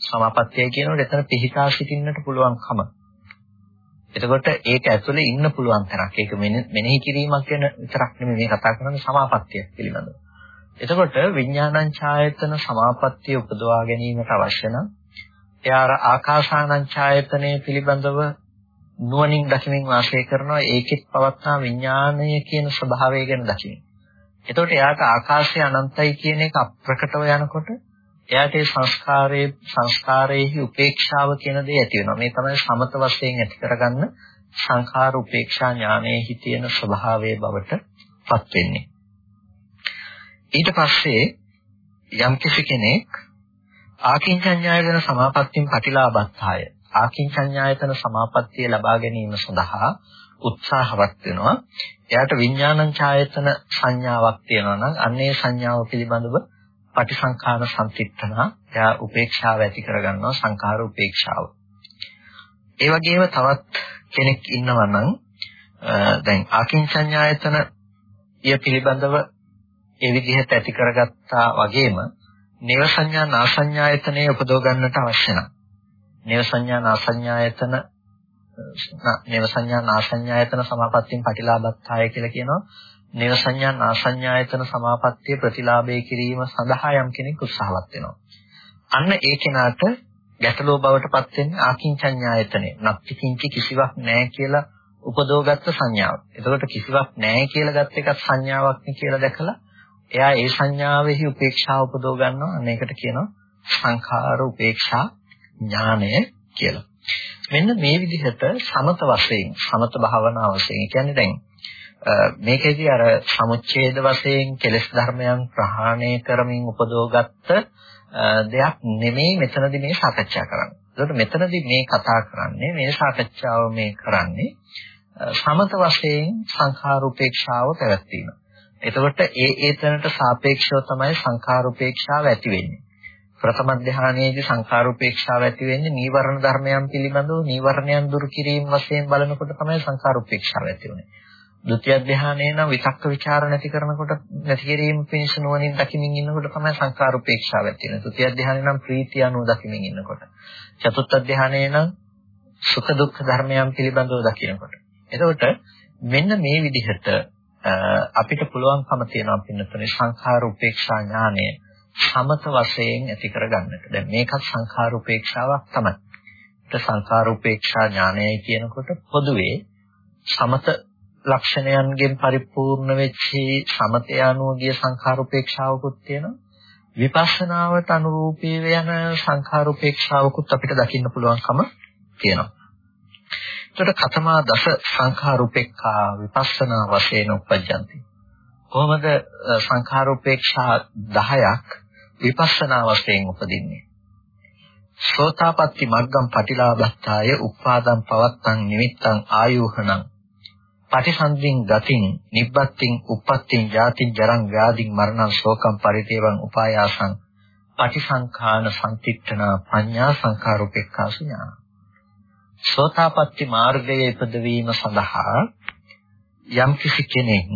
සමාපත්තිය කියනකොට එතන පිහිටා සිටින්නට පුළුවන්කම. එතකොට ඒක ඇතුලේ ඉන්න පුළුවන් තරක්. ඒක මෙනෙහි කිරීමක් ගැන විතරක් නෙමෙයි මේ කතා කරන්නේ සමාපත්තිය පිළිබඳව. එතකොට විඥානං ඡායතන සමාපත්තිය උපදවා ගැනීමට අවශ්‍ය නම් එයා අර ආකාසානං ඡායතනය පිළිබඳව නුවණින් දකිමින් වාසය කරනවා ඒකෙත් පවත්නා විඥානය කියන ස්වභාවය ගැන දකිමින්. එතකොට එයාට ආකාශය අනන්තයි කියන එක අප්‍රකටව යනකොට එයාට ඒ සංස්කාරයේ සංස්කාරයේහි උපේක්ෂාව කියන දේ ඇති වෙනවා. මේ තමයි සමත වශයෙන් ඇති කරගන්න සංඛාර උපේක්ෂා ඥානයේහි තියෙන ස්වභාවයේ බවට පත් වෙන්නේ. ඊට පස්සේ යම්කිසි කෙනෙක් ආකින්චඤ්ඤායතන සමාපත්තියෙන් ප්‍රතිලාභත්තාය ආකින්චඤ්ඤායතන සමාපත්තිය ලබා ගැනීම සඳහා උත්සාහවත් වෙනවා. එයාට විඥානං ඡායතන සංඥාවක් තියෙනවා නම් අන්නේ සංඥාව පිළිබඳව පටිසංඛාන සම්තිත්තන එයා උපේක්ෂාව ඇති කරගන්නවා සංඛාර උපේක්ෂාව. ඒ වගේම තවත් කෙනෙක් ඉන්නවා නම් දැන් ආකින්චඤ්ඤායතන ය පිළිබඳව ඒ විදිහට ඇති කරගත්තා වගේම නේව සංඥා නාසඤ්ඤායතනෙ උපදව ගන්නට අවශ්‍ය නැහැ. නේව සංඥා නාසඤ්ඤායතන නේව සංඥා නාසඤ්ඤායතන සමාපත්තියෙන් ප්‍රතිලාභත්තාය කියලා කියනවා. නේව සංඥා නාසඤ්ඤායතන සමාපත්තිය ප්‍රතිලාභය කිරීම සඳහා යම් කෙනෙක් උත්සාහවත් වෙනවා. අන්න ඒ කෙනාට ගැටලුව බවට පත් වෙන්නේ ආකින්චඤ්ඤායතනේ. නත්ති කිංචි කිසිවක් නැහැ කියලා උපදෝගත්ත සංඥාව. එතකොට කිසිවක් නැහැ කියලා ගත්ත එකත් සංඥාවක් නේ කියලා දැකලා එයා ඒ සංඥාවෙහි උපේක්ෂාව උපදව ගන්නවා. අන්න ඒකට කියනවා සංඛාර උපේක්ෂා ඥානය කියලා. මෙන්න මේ විදිහට සමත වශයෙන් සමත භාවනා වශයෙන් කියන්නේ දැන් මේකේදී අර සමුච්ඡේද වශයෙන් කෙලෙස් ධර්මයන් ප්‍රහාණය කරමින් උපදවගත්ත දෙයක් නෙමෙයි මෙතනදී මේ සාකච්ඡා කරන්නේ. ඒකට මෙතනදී මේ කතා කරන්නේ මේ සාකච්ඡාව මේ කරන්නේ සමත වශයෙන් සංඛාර උපේක්ෂාව පැවැත්වීම. එතකොට ඒ ඒතනට සාපේක්ෂව තමයි සංඛාර උපේක්ෂාව ඇති වෙන්නේ. ප්‍රථම ධානයේදී සංඛාරූපේක්ෂාව ඇති වෙන්නේ නීවරණ ධර්මයන් පිළිබඳව නීවරණයන් දුරු කිරීම වශයෙන් බලනකොට තමයි සංඛාරූපේක්ෂාව ඇති වෙන්නේ. ද්විතිය ධානයේ නම් විතක්ක ਵਿਚාර නැති කරනකොට නැති කිරීම පිණිස නුවණින් දකිමින් ඉන්නකොට තමයි සංකාර උපේක්ෂාව ඇති වෙන්නේ. ද්විතිය ධානයේ නම් ප්‍රීතිය අනුව දකිමින් ඉන්නකොට. චතුත්ථ ධානයේ නම් සුඛ දුක්ඛ ධර්මයන් පිළිබඳව දකිනකොට. එතකොට මෙන්න මේ විදිහට අපිට පුළුවන්කම තියෙනවා පින්නතුනේ සංකාර උපේක්ෂා ඥානය සමත වශයෙන් ඇති කරගන්නට. දැන් මේකත් සංකාර උපේක්ෂාවක් තමයි. ඒත් සංකාර උපේක්ෂා ඥානයයි කියනකොට පොදුවේ සමත ලක්ෂණයන්ගෙන් පරිපූර්ණ වෙච්ච සමතය අනුගිය සංඛාර උපේක්ෂාවකුත් තියෙනවා. විපස්සනාවට අනුරූපී වෙන සංඛාර උපේක්ෂාවකුත් අපිට දකින්න පුළුවන්කම තියෙනවා. එතකොට කතමා දස සංඛාර උපේක්ඛා විපස්සනා වශයෙන් උපජ්ජන්ති. කොහොමද සංඛාර උපේක්ෂා 10ක් විපස්සනා වශයෙන් උපදින්නේ. සෝතාපට්ටි මග්ගම් පටිලාභත්තාය උපාදම් පවත්තං නිමිත්තං ආයෝහණං පටිසන්ධින් ගතින් නිබ්බත්තින් උප්පත්තින් ජාතින් ජරං ව්‍යාධින් මරණං ශෝකං පරිදේවං උපායාසං පටිසංඛාන සම්තික්ඨන පඤ්ඤා සංඛාරෝපේක්ඛාසු ඥාන සෝතාපට්ටි මාර්ගයේ ඉපදවීම සඳහා යම් කිසි කෙනෙක්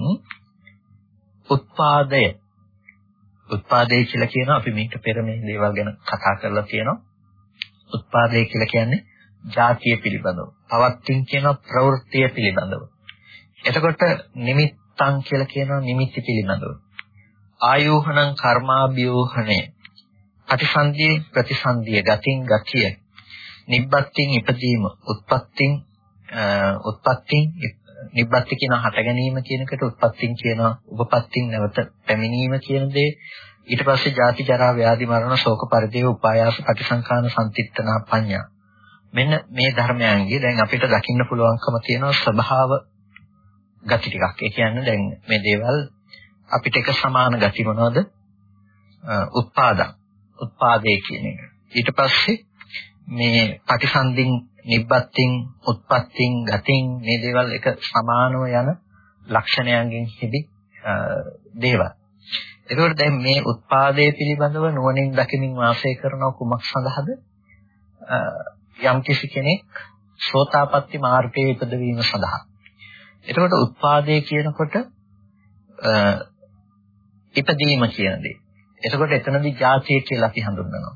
උත්පාදය උත්පාදේ කියලා කියනවා අපි මේක පෙර මේ දේවල් ගැන කතා කරලා තියෙනවා. උත්පාදේ කියලා කියන්නේ ಜಾතිය පිළිබඳව. පවත්ින් කියන ප්‍රවෘත්තිය පිළිබඳව. එතකොට නිමිත්තං කියලා කියනවා නිමිති පිළිබඳව. ආයෝහණං කර්මාභියෝහණය. ප්‍රතිසන්දියේ ප්‍රතිසන්දිය ගතින් ගතිය. නිබ්බත්තින් ඉපදීම උත්පත්තින් උත්පත්තින් නිබ්බත්ති කියන හට ගැනීම කියන එකට උත්පත්තින් කියන උපපත්තින් නැවත පැමිණීම කියන දේ ඊට පස්සේ ජාති ජරා ව්‍යාධි මරණ ශෝක පරිදේව උපායාස පටිසංකාන සම්තිත්තනා පඤ්ඤා මෙන්න මේ ධර්මයන්ගේ දැන් අපිට දකින්න පුළුවන්කම තියෙනවා ස්වභාව ගති ටිකක්. ඒ කියන්නේ දැන් මේ දේවල් අපිට එක සමාන ගති මොනවද? උත්පාදං. උත්පාදේ කියන එක. ඊට පස්සේ මේ පටිසන්ධින් නිබ්බත්තින් උත්පත්තින් ගතින් මේ දේවල් එක සමානව යන ලක්ෂණයන්ගෙන් හිදි දේවල්. ඒකෝට දැන් මේ උත්පාදයේ පිළිබඳව නුවණින් දකිමින් වාසය කරන කුමක් සඳහාද? යම් කිසි කෙනෙක් සෝතාපට්ටි මාර්ගයේ ඉපදවීම සඳහා. එතකොට උත්පාදේ කියනකොට ඉපදීම කියන දේ. එතකොට එතනදී ජාතිය කියලා අපි හඳුන්වනවා.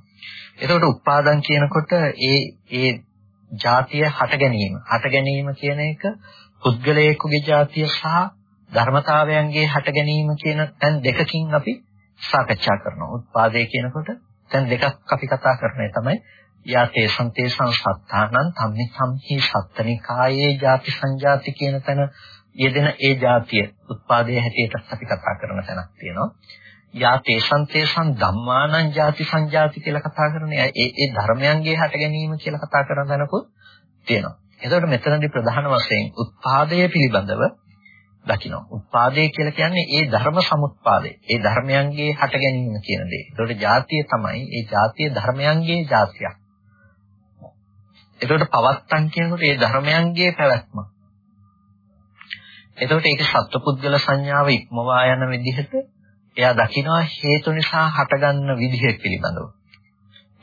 එතකොට උපාදාන් කියනකොට ඒ ඒ ජාතිය හට ගැනීම. හට ගැනීම කියන එක පුද්ගලයෙකුගේ ජාතිය සහ ධර්මතාවයන්ගේ හට ගැනීම කියන තැන් දෙකකින් අපි සාකච්ඡා කරනවා. උත්පාදේ කියනකොට තැන් දෙකක් අපි කතා කරන්නේ තමයි යතේ සන්තේසං සත්තානං තම්මි සම්හි සත්තනිකායේ ಜಾති සංජාති කියන තැන යෙදෙන ඒ જાතිය උත්පාදයේ හැටියටත් අපි කතා කරන තැනක් තියෙනවා. යතේ සන්තේසං ධම්මානං ಜಾති සංජාති කියලා කතා කරන ඒ ඒ ධර්මයන්ගේ හට ගැනීම කියලා කතා කරන තැනකුත් තියෙනවා. එතකොට මෙතනදී ප්‍රධාන වශයෙන් උත්පාදයේ පිළිබඳව දකිනවා. උත්පාදේ කියලා කියන්නේ ඒ ධර්ම සමුත්පාදේ. ඒ ධර්මයන්ගේ හට ගැනීම කියන දේ. ඒතකොට ජාතිය තමයි ඒ ජාතිය ධර්මයන්ගේ ජාතියක්. එතකොට පවත්තන් කියනකොට ඒ ධර්මයන්ගේ පැවැත්ම. එතකොට ඒක සත්පුද්ගල සංඥාව ඉක්මවා යන විදිහට එයා දකිනවා හේතු නිසා හටගන්න විදිහ පිළිබඳව.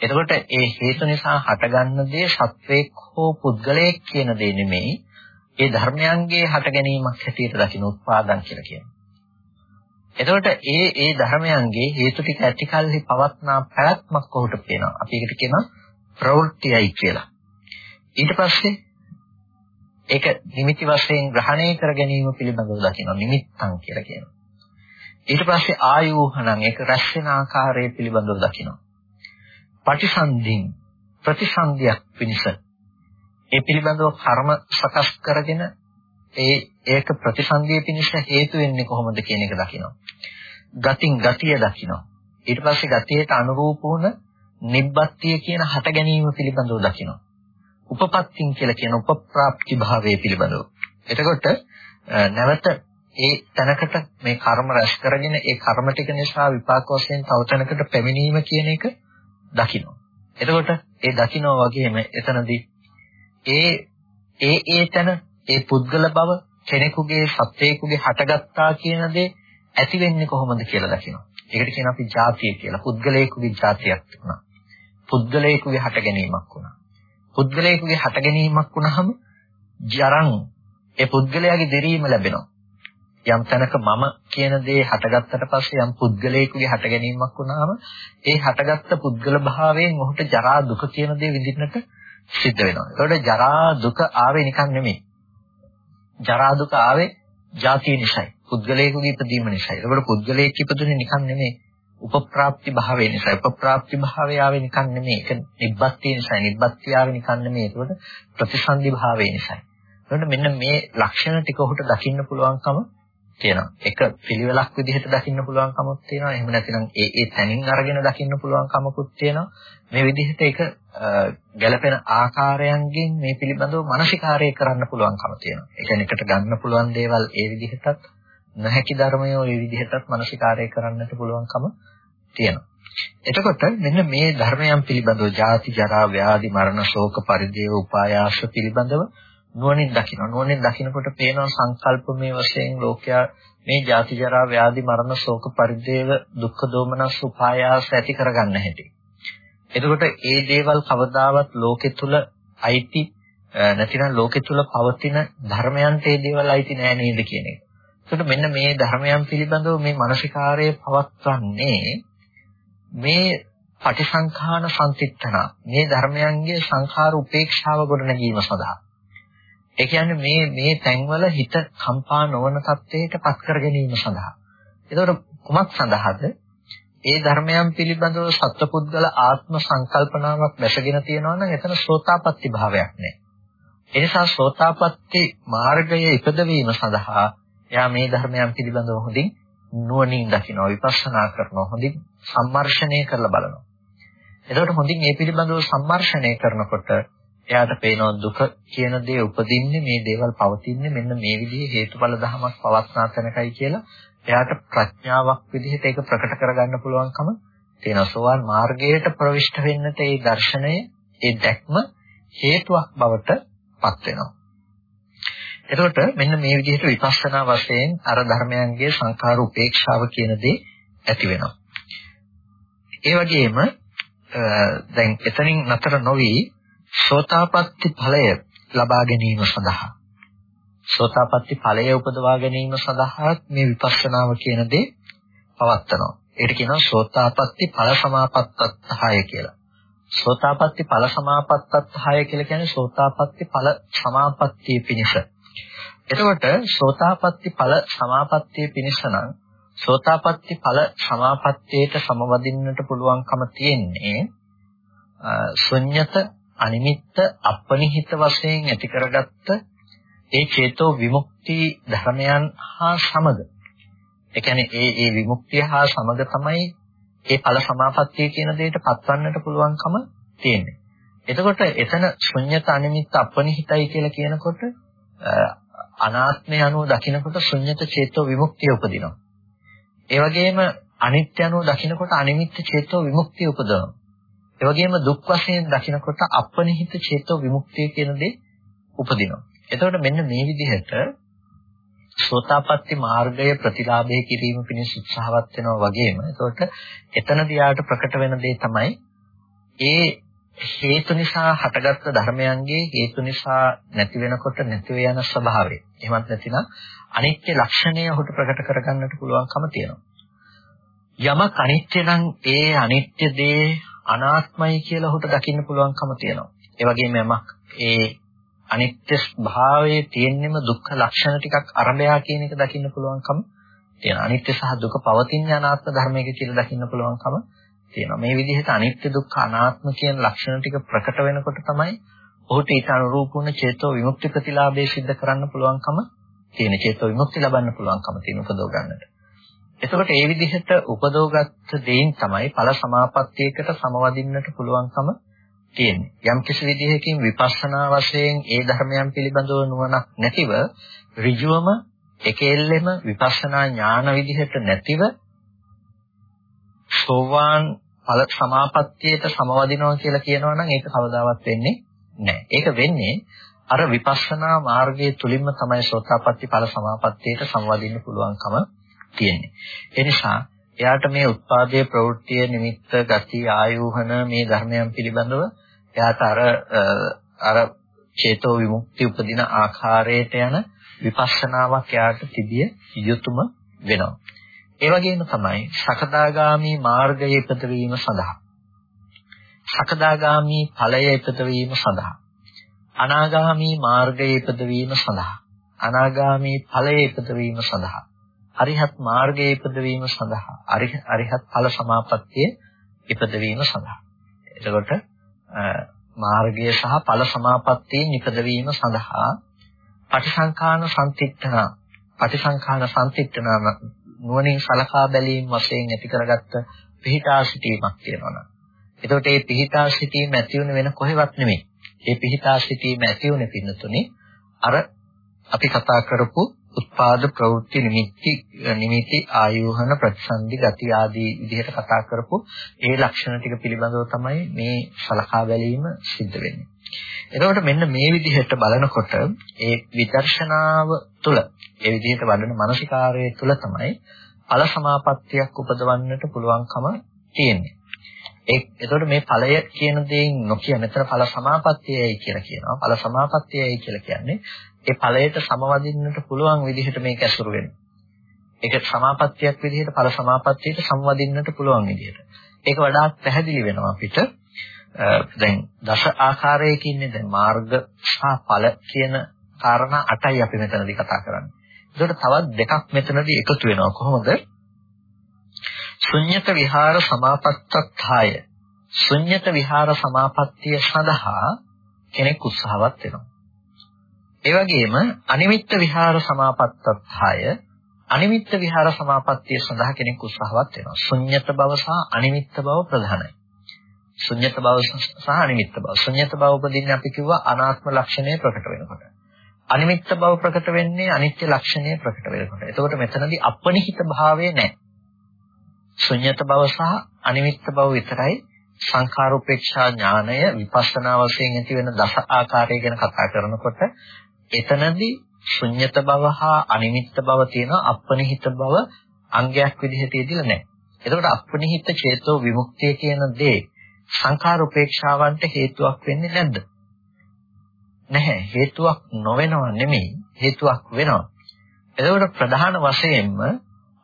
එතකොට ඒ හේතු නිසා හටගන්න දේ සත්වයක් හෝ පුද්ගලයෙක් කියන දේ නෙමෙයි. ඒ ධර්මයන්ගේ හට ගැනීමක් හැටියට දකින උත්පාදන් කියලා කියනවා. එතකොට ඒ ඒ ධර්මයන්ගේ හේතු ටික ඇතිකල්හි පවත්නා පැවැත්මක් ඔහුට පේනවා. අපි ඒකට කියනවා ප්‍රවෘත්තියයි කියලා. ඊට පස්සේ ඒක නිමිති වශයෙන් ග්‍රහණය කර ගැනීම පිළිබඳව දකිනවා නිමිත්තන් කියලා කියනවා. ඊට පස්සේ ආයෝහණං ඒක රැස් වෙන ආකාරය පිළිබඳව දකිනවා. පටිසන්ධින් ප්‍රතිසන්ධියක් පිණිස ඒ පිළිබඳව කර්ම සකස් කරගෙන ඒ ඒක ප්‍රතිසන්ධිය පිණිස හේතු වෙන්නේ කොහොමද කියන එක දකිනවා. ගතින් ගතිය දකිනවා. ඊට පස්සේ ගතියට අනුරූප වුණ නිබ්බත්තිය කියන හට ගැනීම පිළිබඳව දකිනවා. උපපත්තින් කියලා කියන උපප්‍රාප්ති භාවයේ පිළිබඳව. එතකොට නැවත ඒ තැනකට මේ කර්ම රැස් කරගෙන ඒ කර්ම ටික නිසා විපාක වශයෙන් තව තැනකට පැමිණීම කියන එක දකින්න. එතකොට ඒ දකින්න වගේම එතනදී ඒ ඒ ඒ තැන ඒ පුද්ගල බව කෙනෙකුගේ සත්‍යයකුගේ හටගත්තා කියන දේ ඇති වෙන්නේ කොහොමද කියලා දකින්න. ඒකට කියන අපි ಜಾතිය කියලා. පුද්ගලයෙකුගේ ಜಾතියක් වුණා. පුද්ගලයෙකුගේ හට ගැනීමක් වුණා. පුද්ගලයෙකුගේ හට ගැනීමක් වුණාම ජරං ඒ පුද්ගලයාගේ දෙරීම ලැබෙනවා. යම් තැනක මම කියන දේ හටගත්තට පස්සේ යම් පුද්ගලයෙකුගේ හට ගැනීමක් වුණාම ඒ හටගත්ත පුද්ගල භාවයෙන් ඔහුට ජරා දුක කියන දේ විඳින්නට සිද්ධ වෙනවා. ඒකට ජරා දුක ආවේ නිකන් නෙමෙයි. ජරා දුක ආවේ ජාතිය නිසායි. පුද්ගලයෙකුගේ ඉපදීම නිසායි. ඒකට පුද්ගලයෙක් ඉපදුනේ නිකන් නෙමෙයි. උපප්‍රාප්ති භාවය නිසා. උපප්‍රාප්ති භාවය ආවේ නිකන් නෙමෙයි. ඒක නිබ්බත්තිය නිසා නිබ්බත්තිය ආවේ නිකන් නෙමෙයි. ඒකට ප්‍රතිසන්දි භාවය නිසා. ඒකට මෙන්න මේ ලක්ෂණ ටික ඔහුට දකින්න පුළුවන්කම තියෙනවා. ඒක පිළිවෙලක් විදිහට දකින්න පුළුවන්කමක් තියෙනවා. එහෙම නැතිනම් ඒ ඒ තැනින් අරගෙන දකින්න පුළුවන්කමකුත් තියෙනවා. මේ විදිහට ඒක ගැළපෙන ආකාරයන්ගෙන් මේ පිළිබඳව මානසිකාරය කරන්න පුළුවන්කම තියෙනවා. ඒ කියන්නේ එකට ගන්න පුළුවන් දේවල් ඒ විදිහටත් නොහැකි ධර්මය ওই විදිහටත් මානසිකාරය කරන්නට පුළුවන්කම තියෙනවා. එතකොට මෙන්න මේ ධර්මයන් පිළිබඳව ජාති ජරා ව්‍යාධි මරණ ශෝක පරිදේව උපායාස පිළිබඳව නුවණින් දකින්න. නුවණින් දකින්නකොට පේනවා සංකල්පමය වශයෙන් ලෝකයා මේ ජාති ජරා ව්‍යාධි මරණ ශෝක පරිදේව දුක්ඛ දෝමනස් උපායාස ඇති කරගන්න හැටි. එතකොට ඒ දේවල් කවදාවත් ලෝකෙ තුල අයිති නැතිනම් ලෝකෙ තුල පවතින ධර්මයන්ට ඒ දේවල් අයිති නෑ නේද කියන එක. එතකොට මෙන්න මේ ධර්මයන් පිළිබඳව මේ මානසිකාරය පවත්වන්නේ මේ පටිසංඛාන සම්තිත්තන මේ ධර්මයන්ගේ සංඛාර උපේක්ෂාව ගොඩනැගීම සඳහා. ඒ කියන්නේ මේ මේ තැන්වල හිත කම්පා නොවන තත්ත්වයට පත් කර ගැනීම සඳහා. එතකොට කුමක් සඳහාද? ඒ ධර්මයන් පිළිබඳව සත්පුද්ගල ආත්ම සංකල්පනාවක් දැසගෙන තියෙනවා නම් එතන සෝතාපට්ටි භාවයක් නැහැ. ඒ නිසා සෝතාපට්ටි මාර්ගයේ ඉපදවීම සඳහා එයා මේ ධර්මයන් පිළිබඳව හොඳින් නුවණින් දකිනවා විපස්සනා කරනවා හොඳින් සම්මර්ෂණය කරලා බලනවා. එතකොට හොඳින් මේ පිළිබඳව සම්මර්ෂණය කරනකොට එයාට පේනවා දුක කියන දේ උපදින්නේ මේ දේවල් පවතින්නේ මෙන්න මේ විදිහේ හේතුඵල ධමයක් පවත්නා තැනකයි කියලා එයාට ප්‍රඥාවක් විදිහට ඒක ප්‍රකට කරගන්න පුළුවන්කම තියෙනවා. සෝවාන් මාර්ගයට ප්‍රවිෂ්ඨ වෙන්නට ඒ දර්ශනය, ඒ දැක්ම හේතුවක් බවට පත් වෙනවා. එතකොට මෙන්න මේ විදිහට විපස්සනා වශයෙන් අර ධර්මයන්ගේ සංකාර උපේක්ෂාව කියන දේ ඇති වෙනවා. ඒ වගේම දැන් එතනින් නතර නොවි සෝතාපට්ටි ඵලය ලබා ගැනීම සඳහා සෝතාපට්ටි ඵලය උපදවා ගැනීම සඳහා මේ විපස්සනාව කියන දේ පවත්නවා. ඒකට කියනවා සෝතාපට්ටි ඵල සමාපත්තත්හය කියලා. සෝතාපට්ටි ඵල සමාපත්තත්හය කියලා කියන්නේ සෝතාපට්ටි ඵල සමාපත්තිය පිණිස. එතකොට සෝතාපට්ටි ඵල සමාපත්තිය පිණිස නම් සෝතාපට්ටි ඵල සමාපත්තියට සමවදින්නට පුළුවන්කම තියෙන්නේ ශුන්්‍යත අනිමිත්ත අපනිහිත වශයෙන් ඇති කරගත්ත ඒ චේතෝ විමුක්ති ධර්මයන් හා සමග ඒ කියන්නේ ඒ ඒ විමුක්තිය හා සමග තමයි ඒ ඵල සමාපත්තිය කියන දෙයට පත්වන්නට පුළුවන්කම තියෙන්නේ. එතකොට එතන ශුන්්‍යත අනිමිත්ත අපනිහිතයි කියලා කියනකොට අනාත්මය අනුව දකිනකොට ශුන්්‍යත චේතෝ විමුක්තිය උපදිනවා. ඒ වගේම අනිත්‍ය අනුව දකිනකොට අනිමිත්ත චේතෝ විමුක්තිය උපදවනවා. ඒ වගේම දුක් වශයෙන් දකිනකොට අපනිහිත චේතෝ විමුක්තිය කියන දේ උපදිනවා. එතකොට මෙන්න මේ විදිහට සෝතාපට්ටි මාර්ගය ප්‍රතිලාභය කිරීම පිණිස උත්සාහවත් වෙනවා වගේම එතකොට එතනදී යාට ප්‍රකට වෙන දේ තමයි ඒ හේතු නිසා හටගත්තු ධර්මයන්ගේ හේතු නිසා නැති වෙනකොට නැතිව යන ස්වභාවය. එහෙමත් නැතිනම් අනිත්‍ය ලක්ෂණය ඔහුට ප්‍රකට කරගන්නට පුළුවන්කම තියෙනවා. යමක් අනිත්‍ය නම් ඒ අනිත්‍ය දේ අනාත්මයි කියලා ඔහුට දකින්න පුළුවන්කම තියෙනවා. ඒ වගේම යමක් ඒ අනිත්‍ය ස්වභාවයේ තියෙනම දුක්ඛ ලක්ෂණ ටිකක් අරඹයා කියන එක දකින්න පුළුවන්කම තියෙනවා. අනිත්‍ය සහ දුක පවතින අනාත්ම ධර්මයක කියලා දකින්න පුළුවන්කම තියෙනවා. මේ විදිහට අනිත්‍ය දුක්ඛ අනාත්ම කියන ලක්ෂණ ටික ප්‍රකට වෙනකොට තමයි ඔහුට ඊට අනුරූප වුණ චේතෝ විමුක්ති ප්‍රතිලාභය සිද්ධ කරන්න පුළුවන්කම තියෙන. චේතෝ විමුක්ති ලබන්න පුළුවන්කම තියෙන උපදව ගන්නට. එතකොට ඒ විදිහට උපදවගත්ත දෙයින් තමයි ඵල සමාපත්තියකට සමවදින්නට පුළුවන්කම තියෙන්නේ. යම් කිසි විදිහකින් විපස්සනා වශයෙන් ඒ ධර්මයන් පිළිබඳව නුවණක් නැතිව ඍජුවම එකෙල්ලෙම විපස්සනා ඥාන විදිහට නැතිව සෝවාන් ඵල සමාපත්තියට සමවදිනවා කියලා කියනවා නම් ඒක කවදාවත් වෙන්නේ නැහැ. ඒක වෙන්නේ අර විපස්සනා මාර්ගයේ තුලින්ම තමයි සෝතාපට්ටි ඵල සමාපත්තියට සමවදින්න පුළුවන්කම තියෙන්නේ. ඒ නිසා එයාට මේ උත්පාදයේ ප්‍රවෘත්තිය නිමිත්ත ගති ආයෝහන මේ ධර්මයන් පිළිබඳව එයාට අර අර චේතෝ විමුක්ති උපදින ආකාරයට යන විපස්සනාවක් එයාට තිබිය යුතුයම වෙනවා. ඒ වගේම තමයි සකදාගාමි මාර්ගයේ ඉපදවීම සඳහා සකදාගාමි ඵලයේ ඉපදවීම සඳහා අනාගාමි මාර්ගයේ ඉපදවීම සඳහා අනාගාමි ඵලයේ ඉපදවීම සඳහා අරිහත් මාර්ගයේ ඉපදවීම සඳහා අරිහත් ඵල සමාපත්තියේ ඉපදවීම සඳහා එතකොට මාර්ගය සහ ඵල සමාපත්තියෙන් ඉපදවීම සඳහා පටිසංඛාන සම්තිත්තන පටිසංඛාන සම්තිත්තන නුවණින් සලකා බැලීම වශයෙන් ඇති කරගත්ත පිහිටා සිටීමක් තියෙනවා. එතකොට මේ පිහිටා සිටීම ඇති වෙන වෙන කොහෙවත් නෙමෙයි. මේ පිහිටා සිටීම ඇති වෙන පින්නතුනේ අර අපි කතා කරපු උත්පාද ප්‍රවෘත්ති නිමිති නිමිති ආයෝහන ප්‍රතිසන්දි ගති ආදී විදිහට කතා කරපු ඒ ලක්ෂණ ටික පිළිබඳව තමයි මේ සලකා බැලීම සිද්ධ වෙන්නේ. එතකොට මෙන්න මේ විදිහට බලනකොට ඒ විදර්ශනාව තුළ ඒ විදිහට වඩන මානසිකාරය තුළ තමයි ඵල සමාපත්තියක් උපදවන්නට පුළුවන්කම තියෙන්නේ. ඒ එතකොට මේ ඵලය කියන දේෙන් නොකිය මෙතන ඵල සමාපත්තියයි කියලා කියනවා. ඵල සමාපත්තියයි කියලා කියන්නේ ඒ ඵලයට සමවදින්නට පුළුවන් විදිහට මේක ඇසුරු වෙනවා. ඒක සමාපත්තියක් විදිහට ඵල සමාපත්තියට සමවදින්නට පුළුවන් විදිහට. ඒක වඩාත් පැහැදිලි වෙනවා අපිට. දැන් දස ආකාරයකින්නේ දැන් මාර්ග සහ ඵල කියන කාරණා 8යි අපි මෙතනදී කතා කරන්නේ. ඒකට තවත් දෙකක් මෙතනදී එකතු වෙනවා. කොහොමද? ශුන්්‍යත විහාර සමාපත්තත්ථාය. ශුන්්‍යත විහාර සමාපත්තිය සඳහා කෙනෙක් උත්සාහවත් වෙනවා. ඒ වගේම අනිමිත්ත විහාර සමාපත්තත්හය අනිමිත්ත විහාර සමාපත්තිය සඳහා කෙනෙක් උත්සාහවත් වෙනවා. ශුන්්‍යත බව සහ අනිමිත්ත බව ප්‍රධානයි. ශුන්්‍යත භව සහ අනිමිත්ත භව. ශුන්්‍යත භව උපදින්නේ අපි කිව්වා අනාත්ම ලක්ෂණය ප්‍රකට වෙනකොට. අනිමිත්ත භව ප්‍රකට වෙන්නේ අනිත්‍ය ලක්ෂණය ප්‍රකට වෙනකොට. එතකොට මෙතනදී අපනිහිත භාවය නැහැ. ශුන්්‍යත භව සහ අනිමිත්ත භව විතරයි සංඛාරෝපේක්ෂා ඥානය විපස්සනා වශයෙන් ඇති වෙන දස ආකාරය ගැන කතා කරනකොට එතනදී ශුන්්‍යත භව හා අනිමිත්ත භව තියෙන අපනිහිත භව අංගයක් විදිහට යෙදිලා නැහැ. එතකොට අපනිහිත චේතෝ විමුක්තිය කියන දේ සංඛාර උපේක්ෂාවන්ට හේතුවක් වෙන්නේ නැද්ද? නැහැ. හේතුවක් නොවෙනව නෙමෙයි. හේතුවක් වෙනවා. එතකොට ප්‍රධාන වශයෙන්ම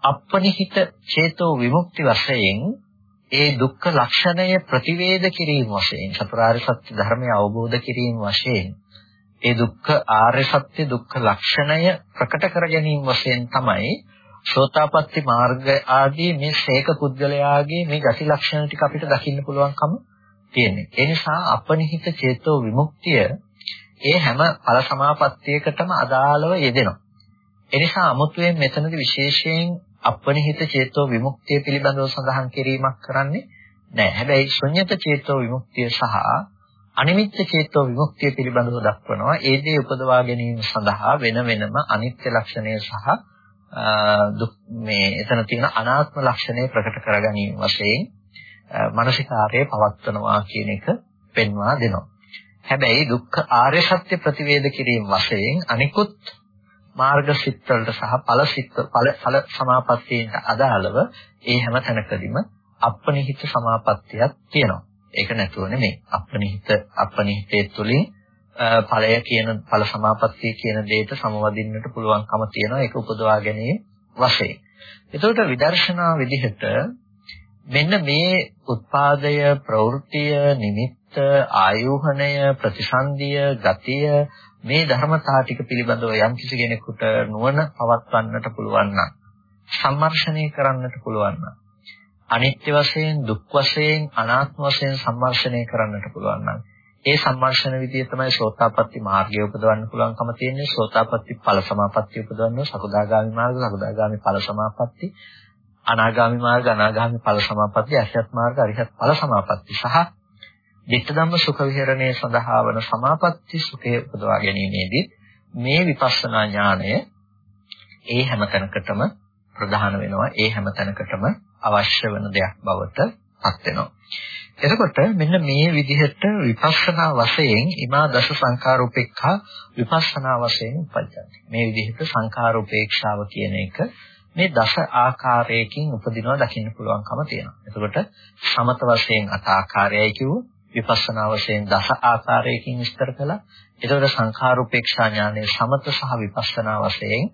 අපනිහිත චේතෝ විමුක්ති වශයෙන් ඒ දුක්ඛ ලක්ෂණය ප්‍රතිවේද කිරීම වශයෙන් චතුරාර්ය සත්‍ය ධර්මය අවබෝධ කිරීම වශයෙන් ඒ දුක්ඛ ආර්ය සත්‍ය දුක්ඛ ලක්ෂණය ප්‍රකට කර ගැනීම වශයෙන් තමයි සෝතාපට්ටි මාර්ග ආදී මේ ශේක පුද්ගලයාගේ මේ ගති ලක්ෂණ ටික අපිට දකින්න පුළුවන්කම තියෙන්නේ. ඒ නිසා අපනිහිත චේතෝ විමුක්තිය ඒ හැම ඵල සමාපත්තියකටම අදාළව යෙදෙනවා. ඒ නිසා අමුතුවෙන් මෙතනදී විශේෂයෙන් අපනිහිත චේතෝ විමුක්තිය පිළිබඳව සඳහන් කිරීමක් කරන්නේ නැහැ. හැබැයි ශුන්්‍යත චේතෝ විමුක්තිය සහ අනිමිත්ත චේතෝ විමුක්තිය පිළිබඳව දක්වනවා. ඒ දේ උපදවා ගැනීම සඳහා වෙන වෙනම අනිත්‍ය ලක්ෂණය සහ මේ එතන තියෙන අනාත්ම ලක්ෂණය ප්‍රකට කර ගැනීම වශයෙන් මානසිකාර්යය පවත්වනවා කියන එක පෙන්වා දෙනවා. හැබැයි දුක්ඛ ආර්ය සත්‍ය ප්‍රතිවේද කිරීම වශයෙන් අනිකුත් මාර්ග සිත් වලට සහ ඵල සිත් ඵල ඵල සමාපත්තියට අදාළව ඒ හැම තැනකදීම අපනිහිත සමාපත්තියක් තියෙනවා. ඒක නැතුව නෙමෙයි. අපනිහිත අපනිහිතේ තුලින් ඵලය කියන ඵල සමාපත්තිය කියන දෙයට සමවදින්නට පුළුවන්කම තියෙනවා. ඒක උපදවා ගැනීම වශයෙන්. එතකොට විදර්ශනා විදිහට මෙන්න මේ උත්පාදය ප්‍රවෘත්තිය නිමිත්ත ආයෝහණය ප්‍රතිසන්දිය ගතිය මේ ධර්මතා ටික පිළිබඳව යම් කිසි කෙනෙකුට නුවණ පවත්වන්නට පුළුවන් නම් සම්මර්ෂණය කරන්නට පුළුවන් නම් අනිත්‍ය වශයෙන් දුක් වශයෙන් අනාත්ම වශයෙන් සම්මර්ෂණය කරන්නට පුළුවන් නම් ඒ සම්මර්ෂණ විදිය තමයි සෝතාපට්ටි මාර්ගය උපදවන්න පුළුවන්කම තියෙන්නේ. සෝතාපට්ටි ඵල සමාපatti උපදවන්න සකදාගාමි මාර්ග සකදාගාමි ඵල සමාපatti අනාගාමි මාර්ග අනාගාමි ඵල සමාපatti අරිහත් මාර්ග අරිහත් ඵල සමාපatti සහ ditta ධම්ම සුඛ විහරණය සඳහා වන සමාපatti සුඛය උපදවා ගැනීමේදී මේ විපස්සනා ඥානය ඒ හැම තැනකටම ප්‍රධාන වෙනවා ඒ හැම තැනකටම අවශ්‍ය වෙන දෙයක් බවට පත් වෙනවා එතකොට මෙන්න මේ විදිහට විපස්සනා වශයෙන් ඉමා දස සංඛාරූපේක්ඛා විපස්සනා වශයෙන් උපජ්ජති. මේ විදිහට සංඛාරූපේක්ෂාව කියන එක මේ දස ආකාරයකින් උපදිනවා දකින්න පුළුවන්කම තියෙනවා. එතකොට සමත වශයෙන් අට ආකාරයයි කිව්වොත් විපස්සනා වශයෙන් දස ආකාරයකින් විස්තර කළා. එතකොට සංඛාරූපේක්ෂා ඥානයේ සමත සහ විපස්සනා වශයෙන්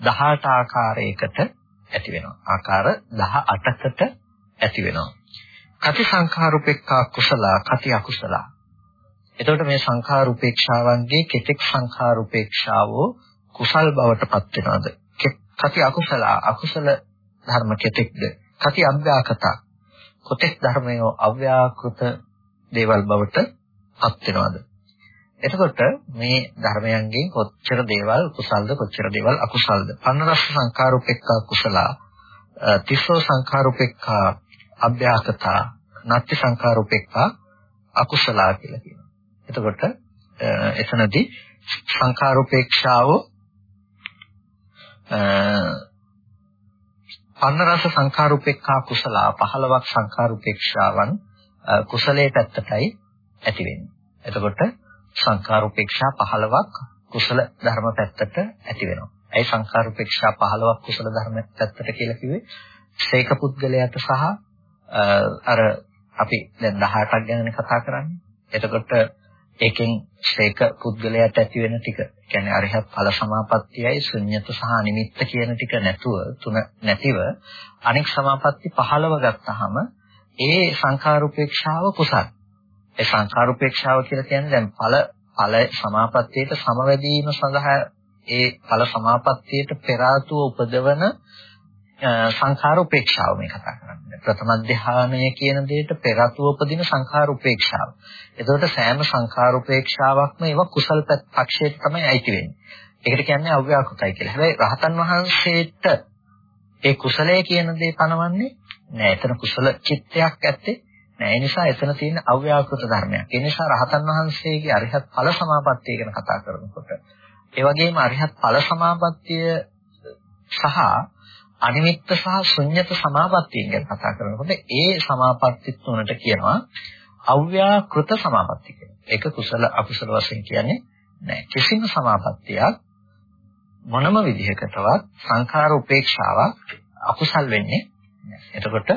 18 ආකාරයකට ඇති වෙනවා. ආකාර 18කට ඇති වෙනවා. කති සංඛාරූපේක්ඛා කුසලා කති අකුසලා. එතකොට මේ සංඛාරූපේක්ෂාවන්ගේ කෙතෙක් සංඛාරූපේක්ෂාවෝ කුසල් බවට පත් වෙනවද? කති අකුසලා අකුසල ධර්ම කෙතෙක්ද? කති අභ්‍යාකතා කොතෙක් ධර්මය අව්‍යාකෘත දේවල් බවට පත් වෙනවද? එතකොට මේ ධර්මයන්ගෙන් කොච්චර දේවල් කුසල්ද කොච්චර දේවල් අකුසල්ද? පන්නරස් සංඛාරූපේක්ඛා කුසලා තිස්සෝ සංඛාරූපේක්ඛා අභ්‍යාසතා නත්ති සංඛාරූපෙක්ඛා අකුසලා කියලා කියනවා. එතකොට එතනදී සංඛාරූපේක්ෂාව පන්නරස සංඛාරූපේක්ඛා කුසලා 15ක් සංඛාරූපේක්ෂාවන් කුසලයේ පැත්තටයි ඇති වෙන්නේ. එතකොට සංඛාරූපේක්ෂා 15ක් කුසල ධර්ම පැත්තට ඇති වෙනවා. ඒ සංඛාරූපේක්ෂා 15ක් කුසල ධර්ම පැත්තට කියලා කිව්වේ ශේක පුද්ගලයාට සහ අර අපි දැන් 18ක් ගැනනේ කතා කරන්නේ. එතකොට ඒකෙන් ශ්‍රේක පුද්ගලයාට ඇති වෙන ටික කියන්නේ අරිහත් ඵල සමාපත්තියයි ශුන්්‍යත සහ අනිමිත්ත කියන ටික නැතුව තුන නැතිව අනෙක් සමාපatti 15 ගත්තාම ඒ සංඛාරූපේක්ෂාව කුසල්. ඒ සංඛාරූපේක්ෂාව කියලා කියන්නේ දැන් ඵල ඵල සමාපත්තියට සමවැදීම සඳහා ඒ ඵල සමාපත්තියට පෙර උපදවන සංඛාර උපේක්ෂාව මේ කතා කරන්නේ. ප්‍රථම ධානය කියන දෙයට පෙරතුව උපදින සංඛාර උපේක්ෂාව. එතකොට සෑම සංඛාර උපේක්ෂාවක්ම ඒවා කුසල පක්ෂයට තමයි අයිති වෙන්නේ. ඒකට කියන්නේ අව්‍යාකෘතයි කියලා. හැබැයි රහතන් වහන්සේට ඒ කුසලය කියන දේ පනවන්නේ නෑ. එතන කුසල චිත්තයක් ඇත්තේ නෑ. ඒ නිසා එතන තියෙන අව්‍යාකෘත ධර්මයක්. ඒ නිසා රහතන් වහන්සේගේ අරිහත් ඵල සමාපත්තිය ගැන කතා කරනකොට ඒ වගේම අරිහත් ඵල සමාපත්තිය සහ අනිමිත්ත සහ ශුන්්‍යත සමාපත්තියෙන් ගැන කතා කරනකොට ඒ සමාපatti තුනට කියනවා අව්‍යාකෘත සමාපatti කියලා. ඒක කුසල අකුසල වශයෙන් කියන්නේ නෑ. කිසිම සමාපත්තියක් මොනම විදිහකටවත් සංඛාර උපේක්ෂාවක් අකුසල් වෙන්නේ නෑ. එතකොට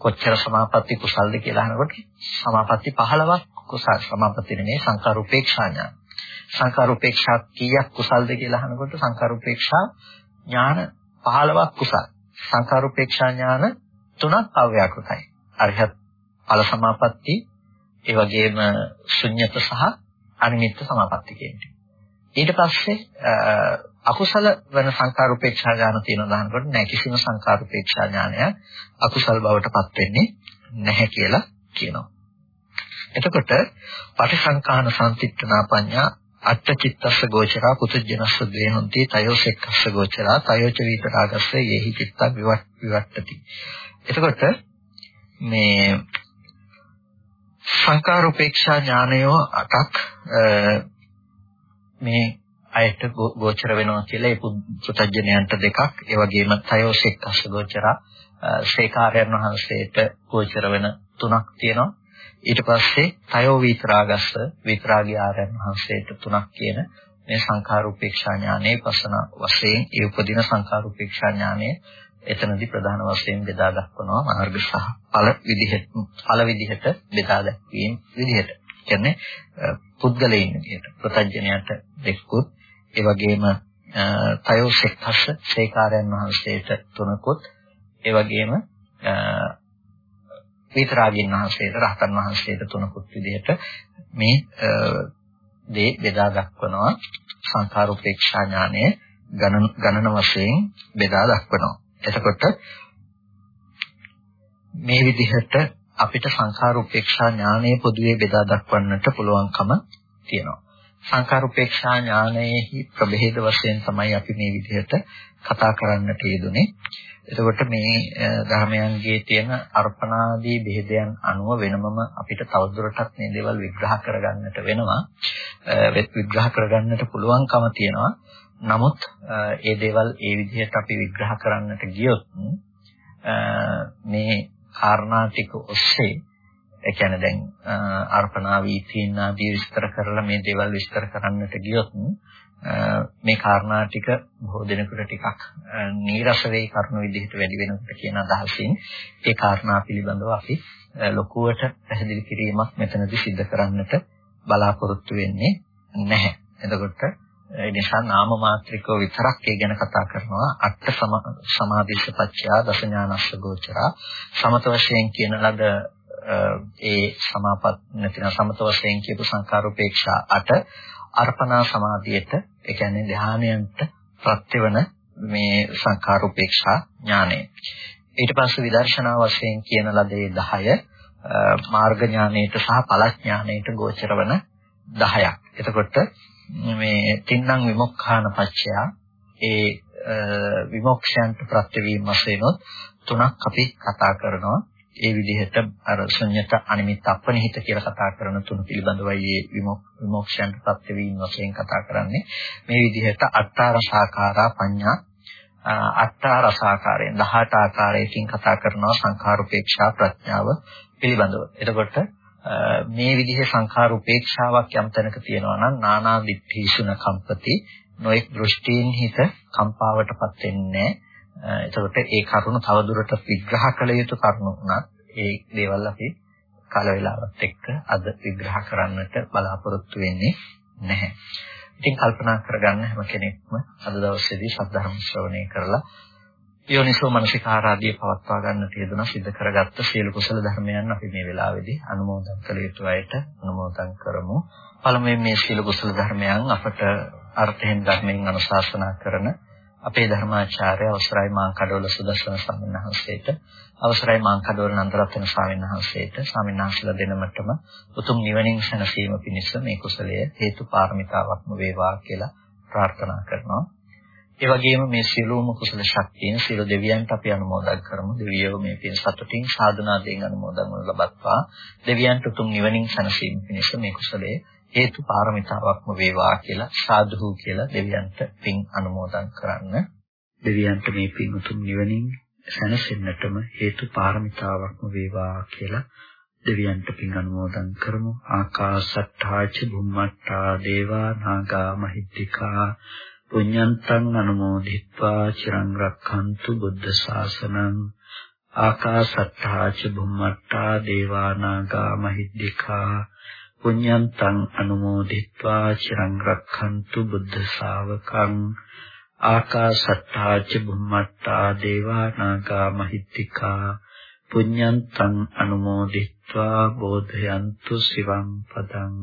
කොච්චර සමාපatti කුසල්ද කියලා අහනකොට සමාපatti 15ක් කුසල් සමාපatti නෙමෙයි සංඛාර උපේක්ෂා ඥාන. සංඛාර උපේක්ෂා කීයක් කුසල්ද කියලා අහනකොට සංඛාර උපේක්ෂා ඥාන 15ක් කුසල්. සංඛාර උපේක්ෂා ඥාන තුනක් අව්‍යාකෘතයි. අරිහත් ඵල සමාපatti ඒ වගේම ශුන්්‍යත සහ අනිමිත්ත සමාපatti කියන්නේ. ඊට පස්සේ අකුසල වෙන සංකාර උපේක්ෂා ඥාන තියෙනවා දහනකොට නෑ කිසිම සංකාර උපේක්ෂා ඥානය අකුසල් බවටපත් වෙන්නේ නැහැ කියලා කියනවා. එතකොට පටිසංකාන සම්තිත්‍තනා පඤ්ඤා අට්ඨචිත්තස්ස ගෝචරා පුතුජනස්ස ද්වේහොන්ති තයෝසෙක්කස්ස ගෝචරා තයෝච විතරාගස්ස යෙහි චිත්තං විවට්ටති. එතකොට මේ සංකාර උපේක්ෂා ඥානයෝ අටක් මේ අයට ගෝචර වෙනවා කියලා ඒ පුතඥයන්ට දෙකක් ඒ වගේම තයෝසෙක් අස්ස ගෝචරා ශ්‍රේකාරයන් වහන්සේට ගෝචර වෙන තුනක් තියෙනවා ඊට පස්සේ තයෝ විතරාගස්ස විතරාගී ආරයන් වහන්සේට තුනක් කියන මේ සංඛාර උපේක්ෂා ඥානයේ පසන වශයෙන් ඒ උපදින සංඛාර උපේක්ෂා ඥානය එතනදී ප්‍රධාන වශයෙන් බෙදා දක්වනවා මාර්ග සහ ඵල විදිහට ඵල විදිහට බෙදා දැක්වීම විදිහට. කියන්නේ පුද්ගලයන් විදිහට. ප්‍රත්‍යඥයට දෙකුත් ඒ වගේම තයෝ සෙක්හස සේකාරයන් වහන්සේට තුනකුත් ඒ වගේම විතරාගින් වහන්සේට රහතන් වහන්සේට තුනකුත් විදිහට මේ දේ බෙදා දක්වනවා සංඛාර උපේක්ෂා ඥානය ගණන වශයෙන් බෙදා දක්වනවා. එතකොට මේ විදිහට අපිට සංඛාර උපේක්ෂා ඥානයේ පොදුවේ බෙදා දක්වන්නට පුළුවන්කම තියෙනවා. සංඛාර උපේක්ෂා ඥානයේහි ප්‍රභේද වශයෙන් තමයි අපි මේ විදිහට කතා කරන්නට යෙදුනේ. එතකොට මේ ධර්මයන්ගේ තියෙන අර්පණාදී බෙහෙදයන් අනුව වෙනමම අපිට තවදුරටත් මේ දේවල් විග්‍රහ කරගන්නට වෙනවා. විග්‍රහ කරගන්නට පුළුවන්කම තියෙනවා. නමුත් ඒ දේවල් ඒ විදිහට අපි විග්‍රහ කරන්නට ගියොත් මේ කාරණා ටික ඔස්සේ ඒ කියන්නේ දැන් අර්පණා වීථීන් ආදී විස්තර කරලා මේ දේවල් විස්තර කරන්නට ගියොත් මේ කාරණා ටික බොහෝ දෙනෙකුට ටිකක් නීරස වෙයි කරුණු විදිහට වැඩි වෙනකොට කියන අදහසින් ඒ කාරණා පිළිබඳව අපි ලොකුවට පැහැදිලි කිරීමක් මෙතනදී සිදු කරන්නට බලාපොරොත්තු වෙන්නේ නැහැ. එතකොට ඒ නිසා නාම මාත්‍රිකව විතරක් ඒ ගැන කතා කරනවා අට්ඨ සමාධිසපච්චයා දසඥානස්ස ගෝචරා සමත වශයෙන් කියන ලද ඒ සමාපත් නැතිනම් සමත වශයෙන් කියපු සංකාරෝපේක්ෂා අට අර්පණා සමාධියට ඒ කියන්නේ ධානයන්ට ප්‍රත්‍යවන මේ සංකාරෝපේක්ෂා ඥානය. ඊට පස්සේ විදර්ශනා වශයෙන් කියන ලදේ 10 මාර්ග ඥානයට සහ ඵල ඥානයට ගෝචර වන 10ක් එතකොට මේ තින්නම් විමුක්ඛාන පච්චයා ඒ විමුක්ෂයන්ට ප්‍රත්‍යවීම වශයෙන්ොත් තුනක් අපි කතා කරනවා. ඒ විදිහට අර ශුන්්‍යත අනිමිත් අපනිහිත කියලා කතා කරන තුන පිළිබඳවයි මේ විමුක්ෂයන්ට ප්‍රත්‍යවීම වශයෙන් කතා කරන්නේ මේ විදිහට අට්ඨාරසාකාරා පඤ්ඤා අට්ඨාරසාකාරයෙන් 18 ආකාරයකින් කතා කරනවා සංඛාරුපේක්ෂා ප්‍රඥාව පිළිබඳව. එතකොට මේ විදිහේ සංඛාර උපේක්ෂාවක් යම් තැනක තියෙනවා නම් නානා දිට්ඨීසුන කම්පති නොඑක් දෘෂ්ටීන් හිත කම්පාවටපත් වෙන්නේ එතකොට ඒ කරුණ තවදුරට විග්‍රහ කළ යුතු කරුණු උනත් ඒ දේවල් අපි කාල වේලාවත් එක්ක අද විග්‍රහ කරන්නට බලාපොරොත්තු වෙන්නේ නැහැ. ඉතින් කල්පනා කරගන්න හැම කෙනෙක්ම අද දවසේදී සද්ධර්ම ශ්‍රවණය කරලා යෝනිසෝ මනසිකාරාදී පවත්වා ගන්නට යෙදුණා සිද්ධ කරගත්ත සියලු කුසල ධර්මයන් අපි මේ වෙලාවේදී අනුමෝදන් කළ යුතු අයට අනුමෝදන් කරමු. පළමුවෙන් මේ සියලු කුසල ධර්මයන් අපට අර්ථයෙන් ධර්මයෙන් අනුශාසනා කරන අපේ ධර්මාචාර්ය අවසරයි මාංකඩවල සුදස්සන ස්වාමීන් වහන්සේට අවසරයි මාංකඩවල නන්දරත්න ස්වාමීන් වහන්සේට ස්වාමීන් වහන්සේලා දෙනමතම උතුම් නිවනින් සැනසීම පිණිස මේ කුසලය හේතු පාරමිතාවක්ම වේවා කියලා ප්‍රාර්ථනා කරනවා. ඒ වගේම මේ සියලුම කුසල ශක්තියන් සියලු දෙවියන්ට අපි අනුමෝදන් කරමු. දෙවියෝ මේ පින් සතුටින් සාධනාවෙන් අනුමෝදන් වනු ලබත්වා. දෙවියන්ට උතුම් නිවනින් සැනසීම පිණිස මේ කුසලයේ හේතු පාරමිතාවක්ම වේවා කියලා සාදුහු කියලා දෙවියන්ට පින් අනුමෝදන් කරන්න. දෙවියන්ට මේ පින් උතුම් නිවනින් සැනසෙන්නටම හේතු පාරමිතාවක්ම වේවා කියලා දෙවියන්ට පින් අනුමෝදන් කරමු. ආකාශට්ටාච බුම්මට්ටා දේවා නාග මහිත්‍තිකා පුඤ්ඤන්තං අනුමෝදිත්වා චිරං රක්ඛන්තු බුද්ධ ශාසනං. ආකාශට්ටාච බුම්මට්ටා දේවා නාග මහිත්‍තිකා පුඤ්ඤන්තං අනුමෝදිත්වා චිරං රක්ඛන්තු බුද්ධ ශාවකං ආකාශට්ඨාච බුම්මට්ඨා දේවා නාග මහිද්దికා පුඤ්ඤන්තං අනුමෝදිත්වා බෝධයන්තු සිවං පදං